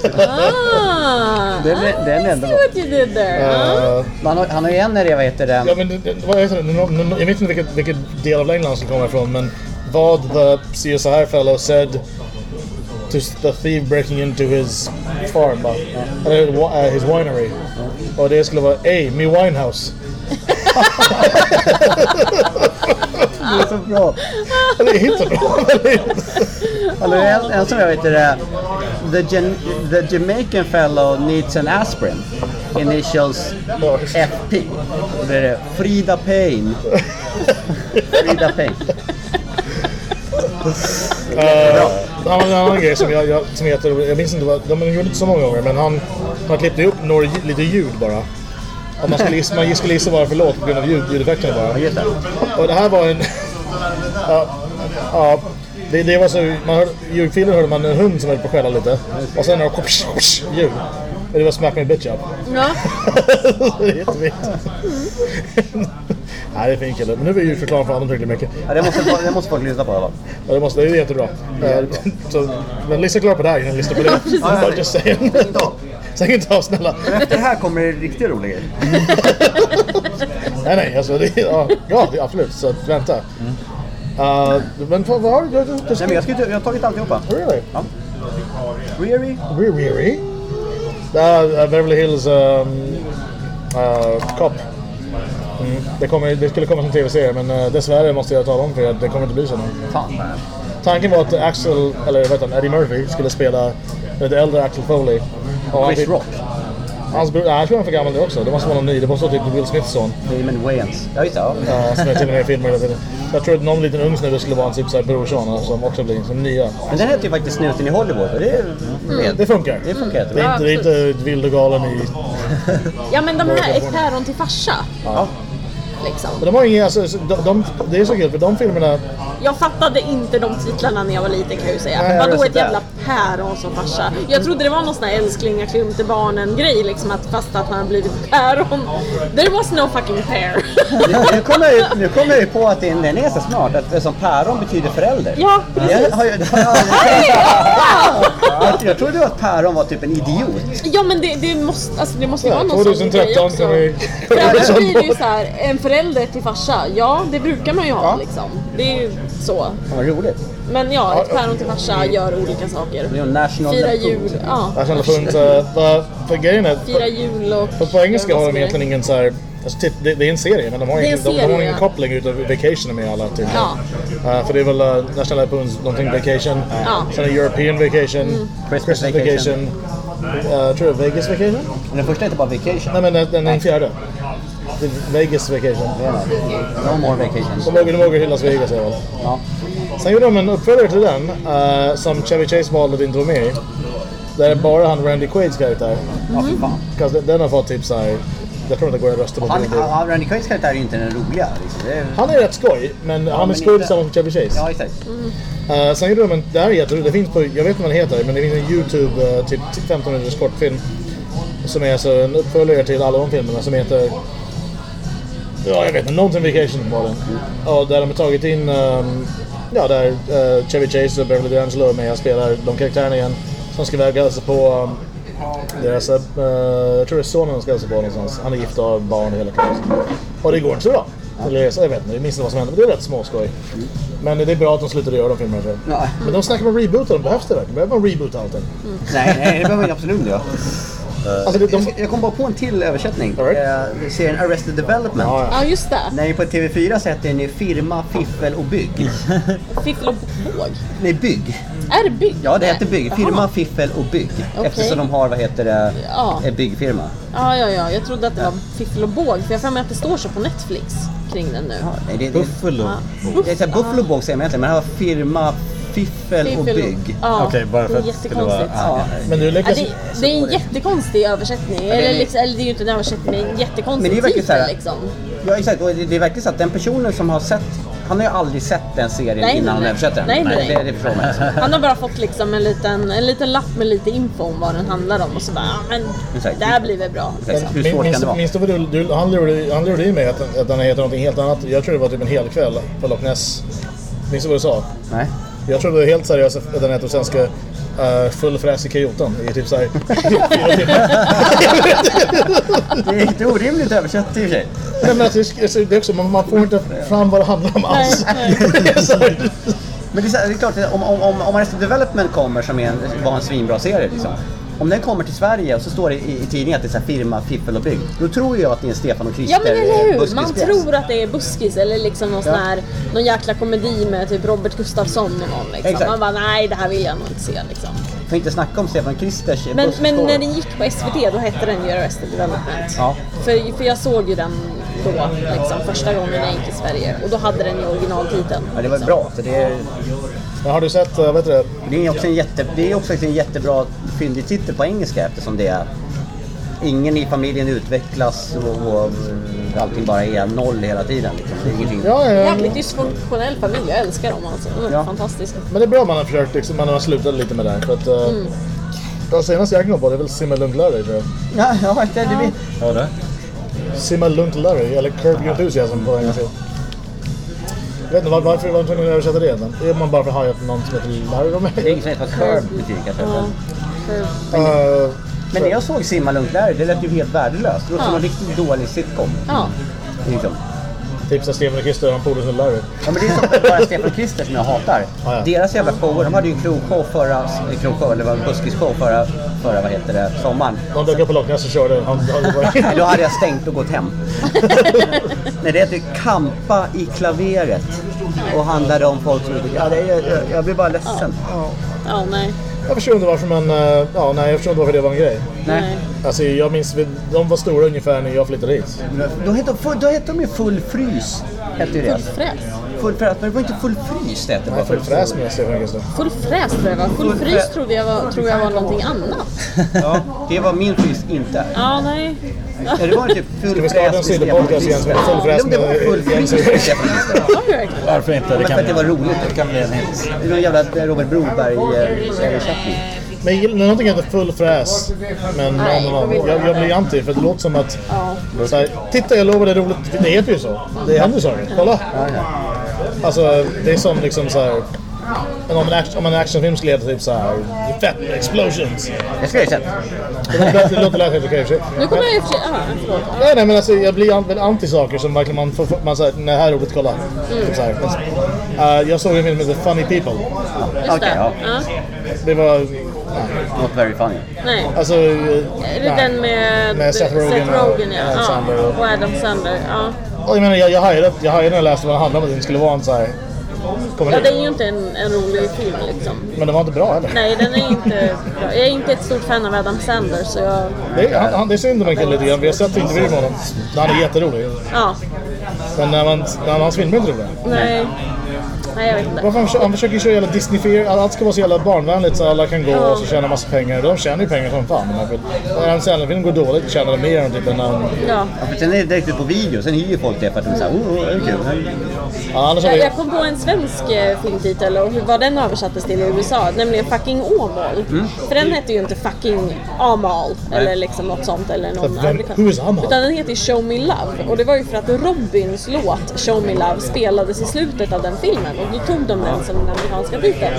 Ah! Den är- den är I ändå see what you did there. uh, Han har, han har ju en när det vad heter det? Ja, men det- det- vad heter det? Nå- Jag vet inte vilket, vilket del av England som kommer ifrån, men vad the CSI fellow said to the thief breaking into his farm? Eller wa- eh, his winery. Och det skulle vara Ey, me winehouse. Det är så bra. Eller det inte bra. det är- Han har en, en som jag vet är det. The, Gen, the Jamaican fellow needs an aspirin. Initials FP. Då är det Frida Payne. Frida Payne. Han har en annan grej som, jag, jag, som heter, jag minns inte vad, de gjorde inte så många gånger, men han, han klippte upp några, lite ljud bara. Om man skulle gissa, man skulle gissa varför låt på grund av ljud, ljudeffekterna bara. Ja, det. Och det här var en... ja, ja, det, det var så... Man hörde, I ljudfilen hörde man en hund som höll på att skälla lite. Och sen var det ljud. Det var Smack My Bitch Up. Ja. det är jättefint. Nej, det är fin kille. Men nu är vi ju förklara för honom tillräckligt mycket. Ja, det, måste, det måste folk lyssna på i alla fall. Ja, det, måste, det är jättebra. Eh, så, men lyssna klart på det här innan ni lyssnar på det. Ja, ja, Just saying. Stäng inte av snälla. Efter det här kommer det riktigt roliga grejer. Nej, nej, alltså det, ja, ja, absolut. Så vänta. Uh, men vad har du? Nej, men jag, ska, inte- jag har tagit alltihopa. Really? Ja. Det är uh, Beverly Hills um, uh, Cop. Mm. Det, kommer, det skulle komma som tv-serie men uh, dessvärre måste jag tala om för er att det kommer inte bli så nu. Fan. Tanken var att Axel, eller vad heter han, Eddie Murphy skulle spela lite äldre Axel Foley. Han Chris fick- Rock? Hans bror, nej jag tror han är för gammal nu också. Det måste vara någon ny. Det måste vara typ Will Smiths son. Damon Wayans. Ja, just det. Ja. Ja, som är till och med i filmer hela tiden. Jag tror att någon liten ung snubbe skulle vara en typ brorson som också blir som nya. Men den heter ju faktiskt Snuten i Hollywood och det, är, Det funkar. det funkar Det är inte, det är inte vild och galen i... ja men de här Ett päron till farsa. Ja. Liksom. Men de har inga, alltså, de, de, det är så kul för de filmerna, Jag fattade inte de titlarna när jag var liten kan jag ju säga. Nej, Vadå jag ett jävla päron som farsa? Jag trodde det var någon sån här älskling jag krympte barnen grej liksom att fast att han har blivit päron. There was no fucking pear. Nu kommer jag, ju- nu kommer jag ju på att den är så smart att som päron betyder förälder. Ja, precis. Jag, har, ju- har jag. Jag, jag trodde att päron var typ en idiot. Ja men det, det måste, alltså, det måste ju vara någon sån grej 2013 också. kan vi... För annars blir det ju så här, en förälder till farsa. Ja, det brukar man ju ha Ja. liksom. Det är ju så. Vad roligt. Men ja, ett päron till farsa gör olika saker. National Fira jul, ja. Känner funnit, uh, för, grejen är, Fira jul och... för på engelska har de egentligen ingen så här, alltså, titt- det, det är en serie men de har ingen, en de, de har ingen ja. koppling utav Vacation med alla titlar. Ja. Uh, för det är väl uh, National Lampoons någonting Vacation, Ja. sen är European Vacation, Mm. Christmas, Christmas Vacation, uh, tror jag Vegas Vacation? Den första är inte bara vacation. Nej men den, den, den fjärde. Vegas Vacation. No more vacations. De vågar, de vågar hylla Las Vegas i alla fall. Ja. Sen gjorde de en uppföljare till den eh, som Chevy Chase valde att inte vara med i. Där är bara han Randy Quaids karaktär. Fast den- Den har fått typ såhär... Jag tror inte det går att rösta på Han, han, Randy Quaids karaktär är ju inte den roliga. Liksom. Är, Han är rätt skoj, men han är skoj inte- tillsammans med Chevy Chase. ja, exakt. Mm. Eh, sen gjorde de en... Det här är jätteroligt. Det finns på... Jag vet inte vad den heter, men det finns en YouTube, eh, typ 15 minuters kortfilm. Som är alltså en uppföljare till alla de filmerna som heter... Ja, jag vet inte. Någonting Vacation var den. Ja, där de har tagit in... ehm, ja, där uh, Chevy Chase och Beverly D'Angelo är med och spelar de karaktärerna igen. Som ska väga alltså på um, deras... eh, jag tror det är sonen de ska hälsa på någonstans. Han är gift och har barn och hela klassen. Och det går inte så bra. Eller så, jag vet inte, jag minns inte vad som hände. Men det är rätt småskoj. Men det är bra att de slutade göra de filmerna tror jag. Men de snackar om att reboota dem. Behövs det verkligen? Behöver man reboota allting? Nej, nej, det behöver man absolut inte göra. Alltså, de, Jag, kom bara på en till översättning. Right. Eh, serien Arrested Development. ja, just det. Nej, på TV4 så heter den ju Firma, Fiffel och Bygg. Fiffel och båg. Nej, Bygg. Är det bygg? Ja, det heter Bygg. Firma, Jaha. Fiffel och Bygg. Okej. Eftersom de har, vad heter det, Ja. en byggfirma. Ja, ja, ja. Jag trodde att det var fiffel och båg. För jag har att det står så på Netflix kring den nu. Ja, nej, det, det, Buffalo. Ja. det är Buffalo Båg säger man egentligen, men det här var Firma, Fiffel och Bygg. Ja, Okej, bara för det är att det skulle vara... jättekonstigt. Ja. Men Ja, det, det är en jättekonstig översättning. det Eller, liksom, eller det är ju inte en översättning, men en Men jättekonstig det är verkligen så titel här- liksom. Ja, exakt. Och det, det är verkligen så att den personen som har sett, han har ju aldrig sett den serien Nej, innan nej, han nej. översätter den. Nej, nej, nej. Det, det förstår man. Han har bara fått liksom en liten, en liten lapp med lite info om vad den handlar om och så bara, ja men Exakt. det här blir väl bra. Exakt. Liksom. Hur Min- svårt kan minns, det vara? minns du vad du, du han, lurade, han lurade i mig att, att den heter någonting helt annat. Jag tror det var typ en hel kväll på Loch Ness. Minns du vad du sa? Nej. Jag trodde helt seriöst att den hette på svenska uh, Full fräs i Kyoton i typ såhär fyra timmar. Det är inte orimligt översatt i och för sig. Nej, men alltså, det är- också, man, får inte fram vad det handlar om alls. Men det är, så här, det är klart, om, om, om Arrested Development kommer som är en, var en svinbra serie liksom. Om den kommer till Sverige och så står det i, i tidningen att det är så firma, fiffel och bygg. Då tror jag att det är en Stefan och Krister Ja men eller hur! buskispjäs. Man tror att det är buskis eller liksom någon Ja. sån här, någon jäkla komedi med typ Robert Gustafsson och någon liksom. Man bara nej det här vill jag nog inte se liksom. Får inte snacka om Stefan Kristers Men, men när den gick på SVT då hette den ju Arrested Development. Ja. För, för jag såg ju den då liksom första gången jag gick i Sverige och då hade den ju originaltiteln. Ja, det var liksom. bra. Så det, är, Men har du sett, uh, vet du det? det är också en, jätte, det är också en jättebra fyndig titel på engelska eftersom det är ingen i familjen utvecklas och, och allting bara är noll hela tiden. Liksom. Det är ingenting. Ja, ja, ja. Jävligt dysfunktionell familj, jag älskar dem alltså. De är Ja. fantastiska. Men det är bra man har försökt, liksom, man har slutat lite med det här. För att, uh, Mm. Det senaste jag kom på det är väl Simma Lugnt Larry tror jag. Ja, ja, det, det, det, Ja, det. Simma Lugnt Larry, eller Curb Your Enthusiasm på engelska. Jag vet inte var- varför var de tvungna att översätta det egentligen. Är man bara för att haja att någon som heter Larry det är med? inget som heter vad curb betyder kanske. Ja. Uh, Men när jag såg Simma lugnt där, det lät ju helt värdelöst. Det låter som en riktigt dålig sitcom. ja. Liksom. tipsa Stefan och Christer om polisen Larry. Ja, men det är som bara Stefan Krister som jag hatar. Ja, ja. Deras jävla shower, de hade ju en krogshow förra, eh, krogshow, eller var en buskisshow förra, förra, vad heter det, sommaren. De dök upp på Loch Ness och körde. Han, han, Nej, Då hade jag stängt och gått hem. När det heter Kampa i klaveret och handlade om folk som. Ja, det är, jag, jag blir bara ledsen. ja, nej. Jag förstår inte varför men, uh, ja nej jag förstår inte varför det var en grej. nej. Alltså jag minns, de var stora ungefär när jag flyttade hit. Då hette, de- då hette de ju Full Frys. Hette det. Full fräs. Full Frys, men det var inte Full Frys det hette. Nej, full fräs med Stefan och Christer. Full fräs tror jag var. Full Full frys trodde jag var, tror jag var någonting annat. Ja, det var min frys inte. Ja, nej. Ja, det var typ full Ska vi starta en fräs sidopodcast igen som heter Full fräs med full Jens? Varför inte? Det Men kan att det var bli, roligt. det kan bli en hit. Det var en jävla Robert Broberg-översättning. Men jag gillar- någonting heter full fräs, men någon jag jag, blir anti för det låter som att... Ja. Så här, Titta jag lovar det är roligt, det heter ju så. Det händer saker, kolla! Alltså det är som liksom så här. Men Om en, action, om en actionfilm skulle heta typ såhär Fett explosions! Jag ska erkänna. Det låter, det låter lätt okej i och för sig. Nu kommer jag i och för sig... Ja, förlåt. Nej, nej men alltså jag blir an- väl anti saker som verkligen man får, man säger nej här är roligt, kolla. Typ så här. Men, eh, jag såg en film som heter Funny People. Okej, det. ja. Det var, Not very funny. Nej. alltså... eh, Är det nej. den med, Med Seth Rogen och Rogen ja. Adam ja. Sandler och- Adam Sandler. Ja. Och jag menar jag, jag hajade jag hajade när jag läste vad det handlade om, att det skulle vara en så här ja, komedi. det är ju inte en, en rolig film liksom. Men den var inte bra heller. Nej, den är inte bra. Jag är inte ett stort fan av Adam Sandler så jag... Det är, han, han, det är synd om en kille lite grann. Vi har sett intervjuer med honom. Han är jätterolig. Ja. Men när, man, när hans filmer är inte roliga. Nej. Nej, jag vet inte. Varför han, försöker- köra jävla disney Allt ska vara så jävla barnvänligt så alla kan gå Ja. och så tjäna massa pengar. De tjänar ju pengar som fan. När en Sandler-film går dåligt tjänar de mer än typ en... en Ja. Ja, för sen är det direkt ut på video, sen hyr folk det för att de säger oh, oh, det är kul. ja, annars Jag, vi... jag kom på en svensk eh, filmtitel och hur, vad den översattes till i USA, nämligen Fucking Åmål. För den hette ju inte Fucking Amal eller liksom något sånt eller någon Vem- is Amal? Utan den heter Show Me Love och det var ju för att Robins låt Show Me Love spelades i slutet av den filmen då tog de den som den amerikanska titeln.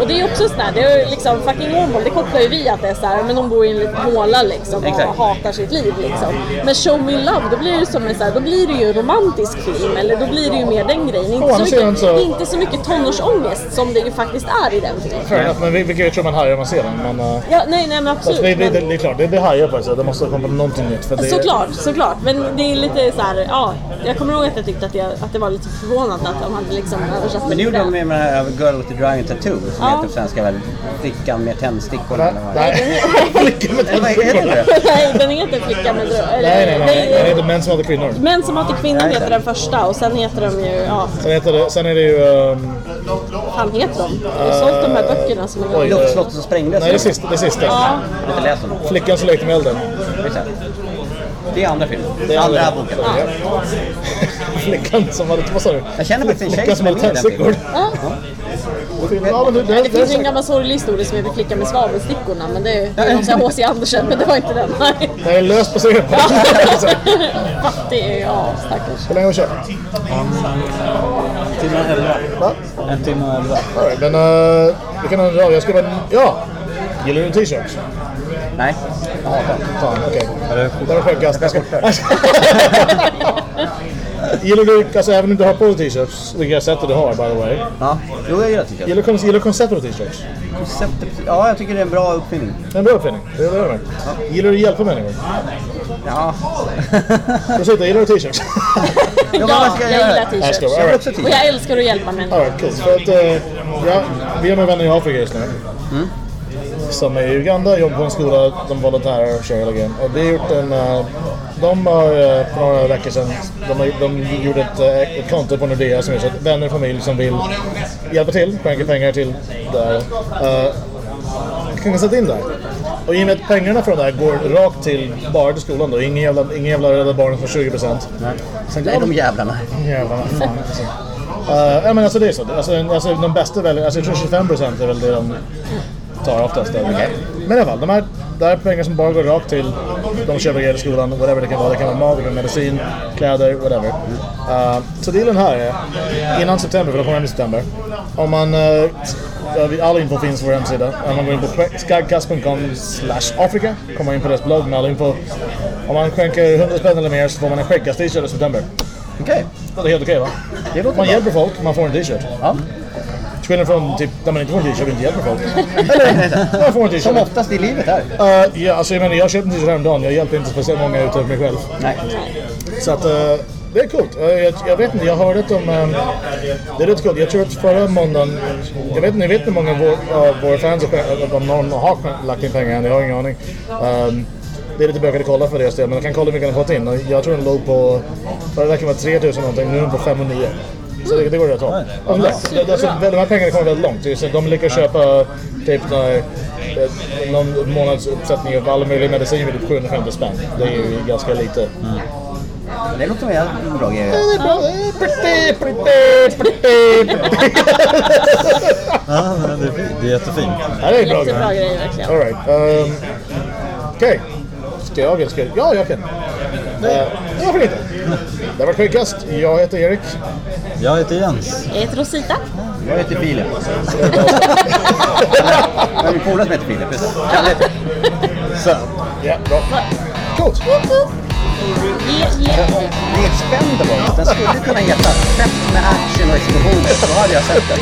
Och det är också sådär, det är liksom Fucking Åmål, det kopplar ju vi att det är såhär, men de bor i en liten håla liksom och Exakt. hatar sitt liv liksom. Men Show Me Love, då blir det som en såhär, då blir det ju en romantisk film eller då blir det ju mer den grejen. Inte, så, mycket, så- inte så mycket tonårsångest som det ju faktiskt är i den filmen. Fair enough, men vi, vi kan ju tro man hajar om man ser den. Men, uh, Ja, nej, nej men absolut. det, det, det, det är klart, det, det hajar på sätt. Det måste komma någonting nytt. För det, Såklart, såklart. Men det är lite så här, ja. Jag kommer ihåg att jag tyckte att, jag, att det var lite förvånande att de hade liksom översatt Men det gjorde de med den här Girl with the Driving Tattoo, som Ja. heter på svenska väl Flickan med tändstickor Nej, eller vad nej. Flickan med tändstickor. Nej, den heter Flicka med dröm. Nej, nej, nej. Den heter Män som hatar kvinnor. Män som hatar kvinnor heter den första och sen heter de ju, ja, Sen, heter det, sen är det ju... Um, vad fan heter de? Jag har sålt de här böckerna som är Oj. Luftslottet som sprängdes? nej, det sista. Det sista. Ja, Jag har inte läst dem. Flickan som lekte med elden. Det är andra filmen. Det är andra andra. boken. Ja. Flickan som hade... Vad sa du? Jag känner faktiskt en tjej Flickan som är hade med i den tändstickor. filmen. ja. Ja, men det, finns en gammal sorglig historia som heter Flicka med svavelstickorna men det är det är någon H.C. Andersen men det var inte den. Nej. det är löst på Fattig, ja stackars. Hur länge har vi kört? Timme 11. Va? En timme och 11. All right, men uh, vi kan undra. Jag ska bara... Ja! Gillar du t-shirts? Nej, jag hatar den. Fan, okej. Eller Det var skäggast. Jag ska- Gillar du, alltså även om du har på dig t-shirts, vilka jag sett att du har by the way. Ja, jo jag gillar t-shirt. Gillar gillar du konceptet på t-shirts? Konceptet, ja jag tycker det är en bra uppfinning. Det är en bra uppfinning. Det är det jag menar. Gillar du att hjälpa människor? Ja. Du sitter, gillar du t-shirts? Ja, Ja, jag gillar t-shirts. Jag också Och jag älskar att hjälpa människor. Alright, cool. För att, eh, ja, vi har några vänner i Afrika just nu. Som är i Uganda, jobbar på en skola, de volontärer och kör hela grejen. Och det har gjort en... eh, de har eh, för några veckor sedan, de, har, de gjorde ett, eh, ett konto på Nordea som är så att vänner och familj som vill hjälpa till, skänka pengar till det här. eh, kan sätta in där. Och i och med att pengarna från det här går rakt till bara till skolan då. Ingen jävla, ingen jävla Rädda Barnen får 20 procent. Nej, de jävlarna. Jävlarna, fan alltså. Uh, ja men alltså det är så. Alltså, alltså de bästa väljer, alltså jag tror 25 procent är väl det de tar oftast. Okay. Men i alla fall, de här, det här är pengar som bara går rakt till de köper grejer i skolan, whatever det kan vara. Det kan vara mat, medicin, kläder, whatever. Uh, så dealen här är, innan september, för de kommer hem i september. Om man, uh, all info finns på vår hemsida. Om man går in på skagcast.com slash Afrika, kommer man in på deras blogg med all info. Om man skänker 100 spänn eller mer så får man en skäggkast-t-shirt i september. Okej. Det är helt okej va? Det låter Man bra. hjälper folk, man får en t-shirt. Ja. Skillnaden från typ där man inte får en t-shirt och inte hjälper folk. Eller, man får en Som t-shirt. oftast i livet här. Uh, ja, alltså jag menar, jag köpte en t-shirt häromdagen. Jag hjälpte inte speciellt många utöver mig själv. Nej. Så att, eh, det är coolt. Eh, jag, jag vet inte, jag har hört om... eh, det är rätt coolt. Jag tror att förra måndagen... Jag vet inte, vet inte hur många av vår, våra fans om någon har lagt in pengar än. Jag har ingen aning. Um, det är lite bökigt att kolla för deras del, men jag kan kolla hur mycket de har fått in. Jag tror den låg på... Förra veckan var det 3000 någonting, nu är den på 509. Så det, det går rätt bra. Alltså, det, det, alltså, de här pengarna kommer väldigt långt. Så De lyckas köpa typ eh, någon månads uppsättning av alla möjliga mediciner för typ 750 spänn. Det är ju ganska lite. Det låter som en bra grej. Det är bra. Det är pretty, pretty, pretty, pretty. Ja, men det, är fint. det är jättefint. Ja, det är bra Jättebra grej. grej verkligen. All right. Um, Okej. Ska jag ska Ja, jag kan. Uh, varför inte? Det har varit Skäggkast. Jag heter Erik. Jag heter Jens. Jag heter Rosita. Jag heter Filip. Jag har en polare som heter Filip. precis. Kalle heter Så. Ja, bra. Coolt. Ge. The Expendables. Den skulle kunna heta Fett med action och explosioner. Då hade jag sett den.